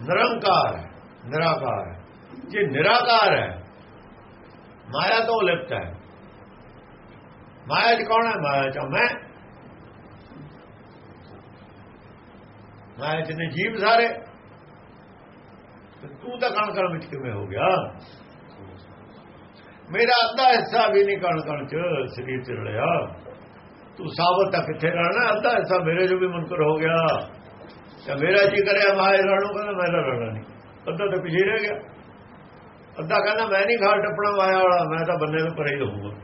ਨਿਰੰਕਾਰ ਹੈ, ਨਿਰਾਕਾਰ ਹੈ। ਜੇ ਨਿਰਾਕਾਰ ਹੈ, ਮਾਇਆ ਤੋਂ ਲਿਪਤ ਹੈ। ਮਾਇਆ ਚ ਕੌਣ ਹੈ? ਮਾਇਆ ਚ ਮੈਂ। ਮਾਇਆ ਚ ਨੇ ਜੀਵ ਸਾਰੇ। ਤੂੰ ਤਾਂ ਕਣ ਕਣ ਵਿੱਚ ਕਿਵੇਂ ਹੋ ਗਿਆ? ਮੇਰਾ ਅੱਧਾ ਹਿੱਸਾ ਵੀ ਨਹੀਂ ਕਣ ਕਣ ਚ, ਸਰੀਰ ਚ ਰਲਿਆ। ਤੂੰ ਸਾਬਤ ਤਾਂ ਕਿੱਥੇ ਰਹਿਣਾ? ਅੱਧਾ ਹਿੱਸਾ ਮੇਰੇ ਜੋ ਵੀ ਮੁਨਕਰ ਹੋ ਗਿਆ। ਤੇ ਮੇਰਾ ਜੀ ਕਰਿਆ ਮਾਇਆ ਰਣੂ ਕਹਿੰਦਾ ਮੇਰਾ ਰਣਾ ਨਹੀਂ। ਅੱਧਾ ਤਾਂ ਪਿਛੇ ਰਹਿ ਗਿਆ। ਅੱਧਾ ਕਹਿੰਦਾ, ਮੈਂ ਨਹੀਂ ਖਾਲ ਟੱਪਣਾ ਮਾਇਆ ਵਾਲਾ, ਮੈਂ ਤਾਂ ਬੰਨੇ ਨੂੰ ਪਰੇ ਹੀ ਰਹੂੰਗਾ।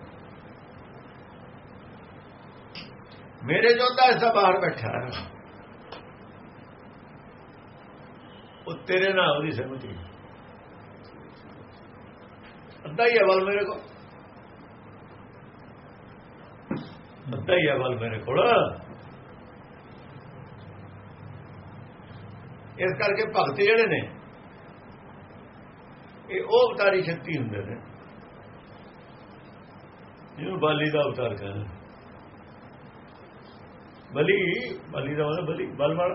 ਮੇਰੇ ਜੋ ਅੱਧਾ ਹਿੱਸਾ ਬਾਹਰ ਬੈਠਾ ਹੈ। ਉਹ ਤੇਰੇ ਨਾਲ ਉਹਦੀ ਸਹਿਮਤੀ ਅੱਧਾ ਹੀ ਹੈ ਬਲ ਮੇਰੇ ਕੋਲ। ਅੱਧਾ ਹੀ ਹੈ ਬਲ ਮੇਰੇ ਕੋਲ। ਇਸ ਕਰਕੇ ਭਗਤ ਜਿਹੜੇ ਨੇ, ਇਹ ਉਹ ਅਵਤਾਰੀ ਸ਼ਕਤੀ ਹੁੰਦੇ ਨੇ, ਜਿਹਨੂੰ ਬਾਲੀ ਦਾ ਅਵਤਾਰ ਕਹਿੰਦੇ ਬਲੀ ਬਲੀ ਦਾ ਮਤਲਬ ਬਲੀ, ਬਲ ਵਾਲਾ,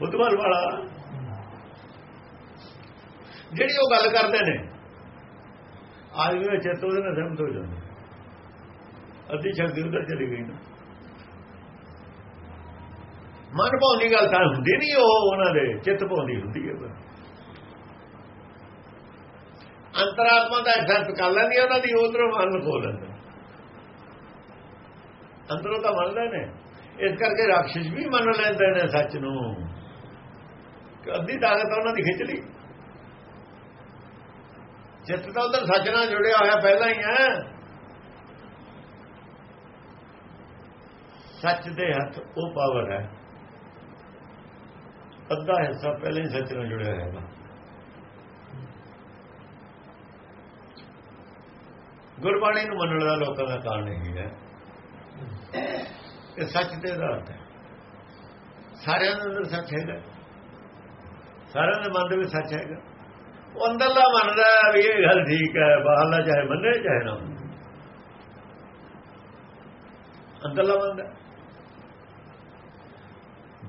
ਬੁੱਧ ਬਲ ਵਾਲਾ। ਜਿਹੜੀ ਉਹ ਗੱਲ ਕਰਦੇ ਨੇ, ਆਦਮੀ ਵਿੱਚ ਚਿੱਤ ਉਹਦੇ ਨਾਲ ਸਹਿਮਤ ਹੋ ਜਾਂਦਾ ਅੱਧੀ ਸ਼ਕਤੀ ਉਧਰ ਚਲੀ ਗਈ ਨਾ। ਮਨ ਭਾਉਣੀ ਗੱਲ ਤਾਂ ਹੁੰਦੀ ਨਹੀਂ ਉਹ, ਉਹਨਾਂ ਦੇ ਚਿੱਤ ਭਾਉਂਦੀ ਹੁੰਦੀ ਹੈ। ਬਸ ਅੰਤਰਾਤਮਾ ਦਾ ਐਕਸੈਪਟ ਕਰ ਲੈਂਦੀ ਹੈ ਉਹਨਾਂ ਦੀ ਉਧਰੋਂ ਮਨ ਖੋਲ ਲੈਂਦਾ। ਅੰਦਰੋਂ ਤਾਂ ਮੰਨਦੇ ਨੇ। ਇਸ ਕਰਕੇ ਰਾਖਸ਼ ਵੀ ਮੰਨ ਲੈਂਦੇ ਨੇ ਸੱਚ ਨੂੰ। ਅੱਧੀ ਤਾਕਤ ਉਹਨਾਂ ਦੀ ਖਿੱਚ ਲਈ। ਜਿੱਤ ਤਾਂ ਉਧਰ ਸੱਚ ਨਾਲ ਜੁੜਿਆ ਹੋਇਆ ਪਹਿਲਾਂ ਹੀ ਹੈ। ਸੱਚ ਦੇ ਹੱਥ ਉਹ ਪਾਵਰ ਹੈ। ਅੱਧਾ ਹਿੱਸਾ ਪਹਿਲਾਂ ਹੀ ਸੱਚ ਨਾਲ ਜੁੜਿਆ ਹੋਇਆ ਹੈ ਗੁਰਬਾਣੀ ਨੂੰ ਮੰਨਣ ਦਾ ਲੋਕਾਂ ਦਾ ਕਾਰਨ ਇਹ ਹੈ ਇਹ ਸੱਚ ਦੇ ਆਧਾਰ ਤੇ ਸਾਰਿਆਂ ਦੇ ਅੰਦਰ ਸੱਚ ਹੈਗਾ। ਸਾਰਿਆਂ ਦੇ ਮਨ ਦੇ ਵਿੱਚ ਸੱਚ ਹੈਗਾ। ਉਹ ਅੰਦਰਲਾ ਮੰਨਦਾ ਵੀ ਇਹ ਗੱਲ ਠੀਕ ਹੈ, ਬਾਹਰਲਾ ਚਾਹੇ ਮੰਨੇ ਚਾਹੇ ਨਾ ਮੰਨੇ। ਅੰਦਰਲਾ ਮੰਨਦਾ।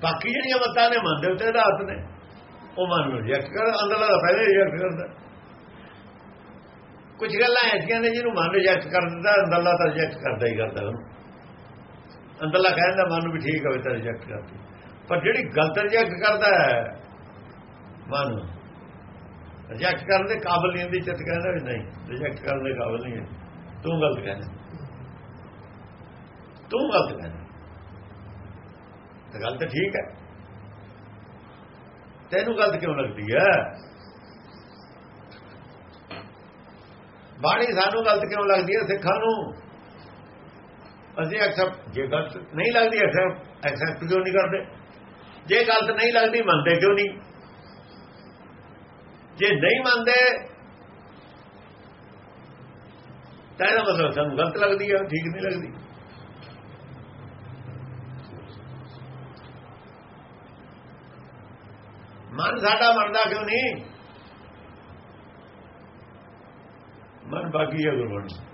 ਬਾਕੀ ਜਿਹੜੀਆਂ ਮਤਾਂ ਨੇ ਮਨ ਦੇ ਉੱਤੇ ਆਧਾਰਿਤ ਨੇ, ਉਹ ਮਨ ਨੂੰ ਰਿਜੈਕਟ ਕਰ ਅੰਦਰਲਾ ਤਾਂ ਪਹਿਲੇ ਰਿਜੈਕਟ ਕਰਦਾ। ਕੁਝ ਗੱਲਾਂ ਐਸੀਆਂ ਨੇ ਜਿਹਨੂੰ ਮਨ ਰਿਜੈਕਟ ਕਰ ਦਿੰਦਾ, ਅੰਦਰਲਾ ਤਾਂ ਰਿਜੈਕਟ ਕਰਦਾ ਹੀ ਕਰਦਾ ਉਹਨੂੰ। ਅੰਦਰਲਾ ਕਹਿੰਦਾ ਮਨ ਨੂੰ ਵੀ ਠੀਕ ਹੋਵੇ ਤਾਂ ਰਿਜੈਕਟ ਕਰਦੀ। ਪਰ ਜਿਹੜੀ ਗਲਤ ਰਿਜੈਕਟ ਕਰਦਾ ਹੈ, ਮਨ ਰਿਜੈਕਟ ਕਰਨ ਦੇ ਕਾਬਲ ਨਹੀਂ ਹੁੰਦੀ, ਚਿੱਤ ਕਹਿੰਦਾ ਵੀ ਨਹੀਂ ਰਿਜੈਕਟ ਕਰਨ ਦੇ ਕਾਬਲ ਨਹੀਂ ਹੈ। ਤੂੰ ਗਲਤ ਕਹਿੰਦਾ ਤੂੰ ਗਲਤ ਕਹਿੰਦਾ ਗੱਲ ਤਾਂ ਠੀਕ ਹੈ। ਤੈਨੂੰ ਗਲਤ ਕਿਉਂ ਲੱਗਦੀ ਹੈ? ਬਾਣੀ ਸਾਨੂੰ ਗਲਤ ਕਿਉਂ ਲੱਗਦੀ ਹੈ ਸਿੱਖਾਂ ਨੂੰ? ਅਸੀਂ ਐਕਸੈਪਟ ਜੇ ਗਲਤ ਨਹੀਂ ਲੱਗਦੀ, ਐਕਸੈਪਟ ਐਕਸੈਪਟ ਕਿਉਂ ਨਹੀਂ ਕਰਦੇ? ਜੇ ਗਲਤ ਨਹੀਂ ਲੱਗਦੀ, ਮੰਨਦੇ ਕਿਉਂ ਨਹੀਂ? ਜੇ ਨਹੀਂ ਮੰਨਦੇ, ਤਾਂ ਇਹਦਾ ਮਤਲਬ ਸਾਨੂੰ ਗਲਤ ਲੱਗਦੀ ਹੈ, ਠੀਕ ਨਹੀਂ ਲੱਗਦੀ। ਮਨ ਸਾਡਾ ਮੰਨਦਾ ਕਿਉਂ ਨਹੀਂ? ਮਨ ਬਾਗੀ ਹੈ ਗੁਰਬਾਣੀ।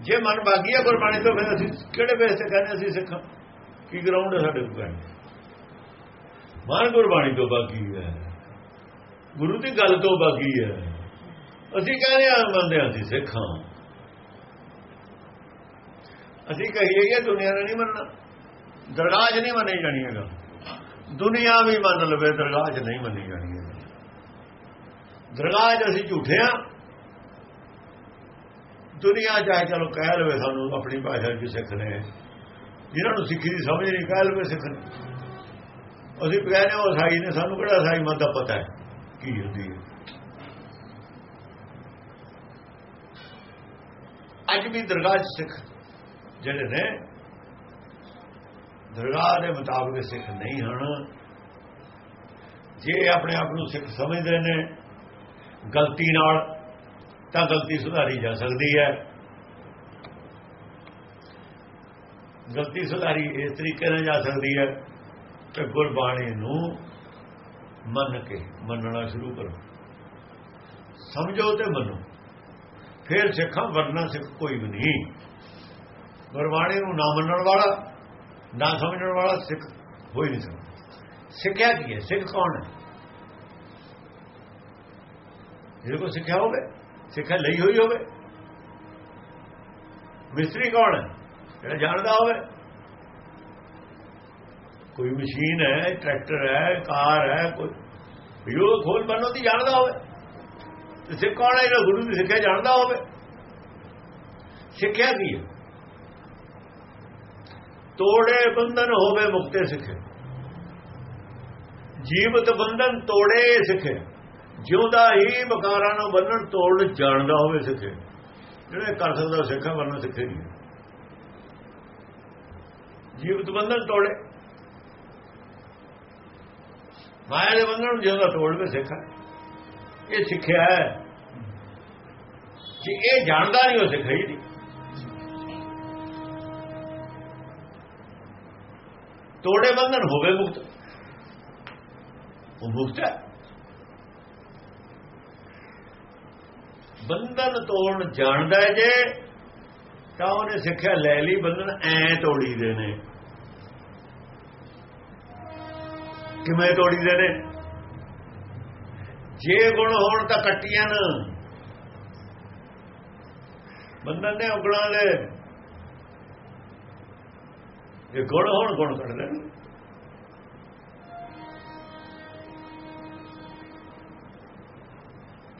ਜੇ ਮਨ ਬਾਗੀ ਹੈ ਗੁਰਬਾਣੀ, ਤੋਂ ਫਿਰ ਅਸੀਂ ਕਿਹੜੇ ਬੇਸ ਤੇ ਕਹਿੰਦੇ ਅਸੀਂ ਸਿੱਖਾਂ? ਕੀ ਗਰਾਊਂਡ ਹੈ ਸਾਡੇ ਕੋਲ ਕਹਿੰਦੇ ਮਨ ਗੁਰਬਾਣੀ ਤੋਂ ਬਾਗੀ ਹੈ। ਗੁਰੂ ਦੀ ਗੱਲ ਤੋਂ ਬਾਕੀ ਹੈ। ਅਸੀਂ ਕਹਿੰਦੇ ਆ ਮੰਨਦੇ ਹਾਂ ਅਸੀਂ ਸਿੱਖਾਂ ਅਸੀਂ ਕਹੀਏ ਕਿ ਦੁਨੀਆ ਨੇ ਨਹੀਂ ਮੰਨਣਾ। ਦਰਗਾਹ ਨਹੀਂ ਮੰਨੀ ਜਾਣੀ ਹੈਗਾ। ਦੁਨੀਆ ਵੀ ਮੰਨ ਲਵੇ, ਦਰਗਾਹ 'ਚ ਨਹੀਂ ਮੰਨੀ ਜਾਣੀ ਹੈ ਦਰਗਾਹ 'ਚ ਅਸੀਂ ਝੂਠੇ ਆ। ਦੁਨੀਆ ਚਾਹੇ ਚਲੋ ਕਹਿ ਲਵੇ ਸਾਨੂੰ ਆਪਣੀ ਭਾਸ਼ਾ 'ਚ ਸਿੱਖ ਨੇ। ਜਿਹਨਾਂ ਨੂੰ ਸਿੱਖੀ ਦੀ ਸਮਝ ਨਹੀਂ, ਕਹਿ ਲਵੇ ਸਿੱਖ ਨੇ। ਅਸੀਂ ਕਹਿੰਦੇ ਉਹ ਸਾਈ ਨੇ, ਸਾਨੂੰ ਕਿਹੜਾ ਸਾਈ ਮਤ ਦਾ ਪਤਾ ਹੈ ਕੀ ਹੁੰਦੀ ਹੈ। ਅੱਜ ਵੀ ਦਰਗਾਹ 'ਚ ਸਿੱਖ ਜਿਹੜੇ ਨੇ ਦਰਗਾਹ ਦੇ ਮੁਤਾਬਕ ਸਿੱਖ ਨਹੀਂ ਹਨ। ਜੇ ਆਪਣੇ ਆਪ ਨੂੰ ਸਿੱਖ ਸਮਝਦੇ ਨੇ, ਗਲਤੀ ਨਾਲ, ਤਾਂ ਗਲਤੀ ਸੁਧਾਰੀ ਜਾ ਸਕਦੀ ਹੈ। ਗਲਤੀ ਸੁਧਾਰੀ ਇਸ ਤਰੀਕੇ ਨਾਲ ਜਾ ਸਕਦੀ ਹੈ ਕਿ ਗੁਰਬਾਣੀ ਨੂੰ ਮੰਨ ਕੇ ਮੰਨਣਾ ਸ਼ੁਰੂ ਕਰੋ। ਸਮਝੋ ਤੇ ਮੰਨੋ। ਫਿਰ ਸਿੱਖਾਂ ਵਰਨਾ ਸਿੱਖ ਕੋਈ ਵੀ ਨਹੀਂ। ਗੁਰਬਾਣੀ ਨੂੰ ਨਾ ਮੰਨਣ ਵਾਲਾ ਨਾ ਸਮਝਣ ਵਾਲਾ ਸਿੱਖ ਹੋ ਹੀ ਨਹੀਂ ਸਕਦਾ ਸਿੱਖਿਆ ਕੀ ਹੈ? ਸਿੱਖ ਕੌਣ ਹੈ? ਜਿਹਦੇ ਕੋ ਸਿੱਖਿਆ ਹੋਵੇ, ਸਿੱਖਿਆ ਲਈ ਹੋਈ ਹੋਵੇ। ਮਿਸਤਰੀ ਕੌਣ ਹੈ? ਜਿਹੜਾ ਜਾਣਦਾ ਹੋਵੇ। ਕੋਈ ਮਸ਼ੀਨ ਹੈ, ਟਰੈਕਟਰ ਹੈ, ਕਾਰ ਹੈ, ਕੋਈ ਉਹ ਖੋਲ ਬੰਨੋ ਦੀ ਜਾਣਦਾ ਹੋਵੇ। ਤੇ ਸਿੱਖ ਕੌਣ ਹੈ? ਜਿਹੜਾ ਗੁਰੂ ਦੀ ਸਿੱਖਿਆ ਜਾਣਦਾ ਹੋਵੇ। ਸਿੱਖਿਆ ਕੀ ਹੈ? ਤੋੜੇ ਬੰਧਨ ਹੋਵੇ ਮੁਕਤੇ ਸਿੱਖੇ। ਜੀਵਤ ਬੰਧਨ ਤੋੜੇ ਸਿੱਖੇ। ਜਿਉਂਦਾ ਹੀ ਬਕਾਰਾਂ ਨੂੰ ਬੰਨਣ ਤੋੜਨ ਜਾਣਦਾ ਹੋਵੇ ਸਿੱਖੇ। ਜਿਹੜੇ ਕਰ ਸਕਦਾ ਸਿੱਖਾ ਵਰਨਾ ਸਿੱਖੇ ਨਹੀਂ। ਜੀਵਤ ਬੰਧਨ ਤੋੜੇ। ਮਾਇਆ ਦੇ ਬੰਧਨ ਨੂੰ ਜਿਉਂਦਾ ਤੋੜ ਕੇ ਸਿੱਖਾ। ਇਹ ਸਿੱਖਿਆ ਹੈ। ਕਿ ਇਹ ਜਾਣਦਾ ਨਹੀਂ, ਉਹ ਸਿੱਖਾ ਹੀ ਨਹੀਂ। ਤੋੜੇ ਬੰਧਨ ਹੋਵੇ ਮੁਕਤ। ਉਹ ਮੁਕਤ ਹੈ। ਬੰਧਨ ਤੋੜਨ ਜਾਣਦਾ ਜੇ, ਤਾਂ ਉਹਨੇ ਸਿੱਖਿਆ ਲੈ ਲਈ, ਬੰਧਨ ਐ ਤੋੜੀ ਦੇ ਨੇ। ਕਿਵੇਂ ਤੋੜੀ ਦੇ ਨੇ? ਜੇ ਗੁਣ ਹੋਣ ਤਾਂ ਕੱਟੀਆਂ ਨਾ। ਬੰਧਨ ਨੇ ਉਗਣਾ ਲੈ ਇਹ ਗੁਣ ਹੋਣ ਗੁਣ ਕੱਢ ਲੈਣ।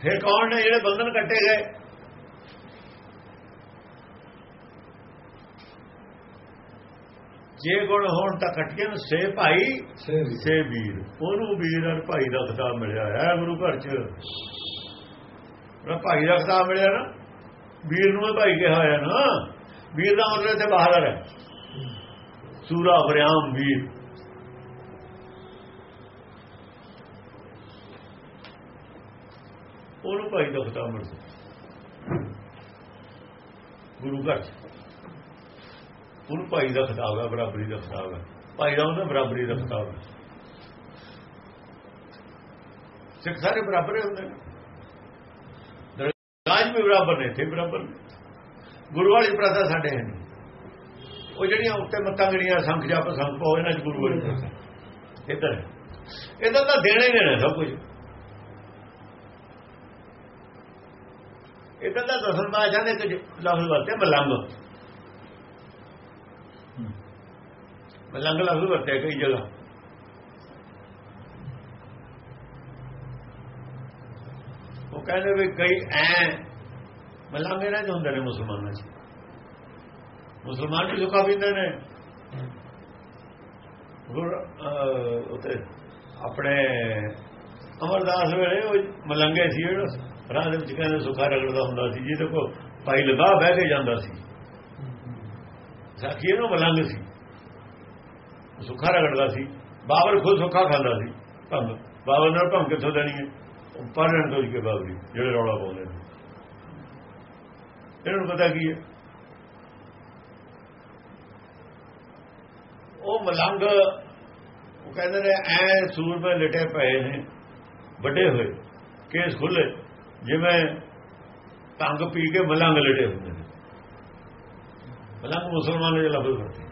ਫਿਰ ਕੌਣ ਨੇ ਜਿਹੜੇ ਬੰਧਨ ਕੱਟੇ ਗਏ? ਜੇ ਗੁਣ ਹੋਣ ਤਾਂ ਕੱਟੀਆਂ ਨੂੰ ਸੇ ਭਾਈ ਸੇ ਵੀਰ। ਉਹਨੂੰ ਵੀਰ ਔਰ ਭਾਈ ਦਾ ਖਿਤਾਬ ਮਿਲਿਆ ਹੈ ਗੁਰੂ ਘਰ ਚ। ਉਹ ਭਾਈ ਦਾ ਖਿਤਾਬ ਮਿਲਿਆ ਨਾ ਵੀਰ ਨੂੰ ਭਾਈ ਕਿਹਾ ਹੋਇਆ ਨਾ ਵੀਰ ਦਾ ਮਤਲਬ ਤੇ ਬਾਹਰ ਹੈ ਸੂਰਾ ਵਰਿਆਮ ਵੀਰ। ਉਹਨੂੰ ਭਾਈ ਦਾ ਖਿਤਾਬ ਮਿਲਦਾ ਗੁਰੂ ਘਰ ਚ। ਉਹਨੂੰ ਭਾਈ ਦਾ ਖਿਤਾਬ ਹੈ, ਬਰਾਬਰੀ ਦਾ ਖਿਤਾਬ ਹੈ। ਭਾਈ ਦਾ ਉਹਦਾ ਬਰਾਬਰੀ ਦਾ ਖਿਤਾਬ ਹੈ। ਸਿੱਖ ਸਾਰੇ ਬਰਾਬਰ ਹੁੰਦੇ ਨੇ। ਦਰਗਾਹ ਵੀ ਬਰਾਬਰ ਨੇ, ਇੱਥੇ ਬਰਾਬਰ ਨੇ। ਗੁਰੂ ਵਾਲੀ ਪ੍ਰਥਾ ਸਾਡੇ ਹੈ ਉਹ ਜਿਹੜੀਆਂ ਉੱਤੇ ਮੱਤਾਂ ਗੜੀਆਂ ਸੰਖ ਜਪ ਸੰਖ ਪਾਓ ਇਹਨਾਂ ਚ ਗੁਰੂ ਵਾਲੀ ਪ੍ਰਥਾ ਇੱਧਰ। ਹੈ। ਇਹਦਾ ਤਾਂ ਦੇਣਾ ਹੀ ਦੇਣਾ ਸਭ ਕੁਝ। ਇਹਦਾ ਤਾਂ ਦਸਨ ਬਾਸ਼ਾ ਨੇ ਕੁਝ ਲਫ਼ਜ਼ ਵਰਤੇ, ਮਲੰਗ। ਮਲੰਗ ਲਫ਼ਜ਼ ਵਰਤੇ ਕਈ ਜਗ੍ਹਾ। ਉਹ ਕਹਿੰਦੇ ਵੀ ਕਈ ਐ, ਮਲੰਗ ਇਹਨਾਂ ਚ ਹੁੰਦੇ ਨੇ ਮੁਸਲਮਾਨਾਂ ਚ। ਮੁਸਲਮਾਨ ਵੀ ਸੁੱਕਾ ਪੀਂਦੇ ਨੇ। ਗੁਰ ਉਤੇ ਆਪਣੇ ਅਮਰਦਾਸ ਵੇਲੇ ਉਹ ਮਲੰਗੇ ਸੀ ਜਿਹੜਾ ਰਾਹ ਦੇ ਵਿੱਚ ਕਹਿੰਦੇ ਸੁੱਖਾ ਰਗੜਦਾ ਹੁੰਦਾ ਸੀ, ਜਿਹਦੇ ਕੋ ਭਾਈ ਲਗਾ ਬਹਿ ਕੇ ਜਾਂਦਾ ਸੀ। ਸਾਖੀ ਇਹਨੂੰ ਮਲੰਗ ਸੀ। ਸੁੱਖਾ ਰਗੜਦਾ ਸੀ। ਬਾਬਰ ਖੁਦ ਸੁੱਖਾ ਖਾਂਦਾ ਸੀ। ਭੰਗ, ਬਾਬਰ ਨਾਲ ਭੰਗ ਕਿੱਥੋਂ ਦੇਣੀ ਹੈ? ਪੜਨ ਤੋਂ ਕੇ ਬਾਬਰੀ, ਜਿਹੜੇ ਰੌਲਾ ਪਾਉਂਦੇ ਨੇ। ਇਹਨਾਂ ਨੂੰ ਪਤਾ ਕੀ ਹੈ ਉਹ ਮਲੰਗ ਉਹ ਕਹਿੰਦੇ ਨੇ, ਐ ਸੂਰ ਲਟੇ ਪਏ ਨੇ, ਵੱਡੇ ਹੋਏ, ਕੇਸ ਖੁੱਲੇ ਜਿਵੇਂ ਤੰਗ ਪੀ ਕੇ ਮਲੰਗ ਲਟੇ ਹੁੰਦੇ ਨੇ। ਮਲੰਗ ਮੁਸਲਮਾਨ ਦੇ ਲਫ਼ਜ਼ ਵਰਤੇ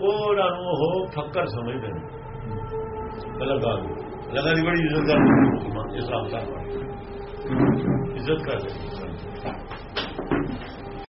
ਉਹਨਾਂ ਨੂੰ ਉਹ ਫੱਕਰ ਸਮਝਦੇ ਨੇ। ਲਗਾ ਲਗਾ ਦੀ ਬੜੀ ਇੱਜ਼ਤ ਕਰਦੇ ਮੁਸਲਮਾਨ ਇਸਲਾਮ ਦਾ ਇੱਜ਼ਤ ਕਰਦੇ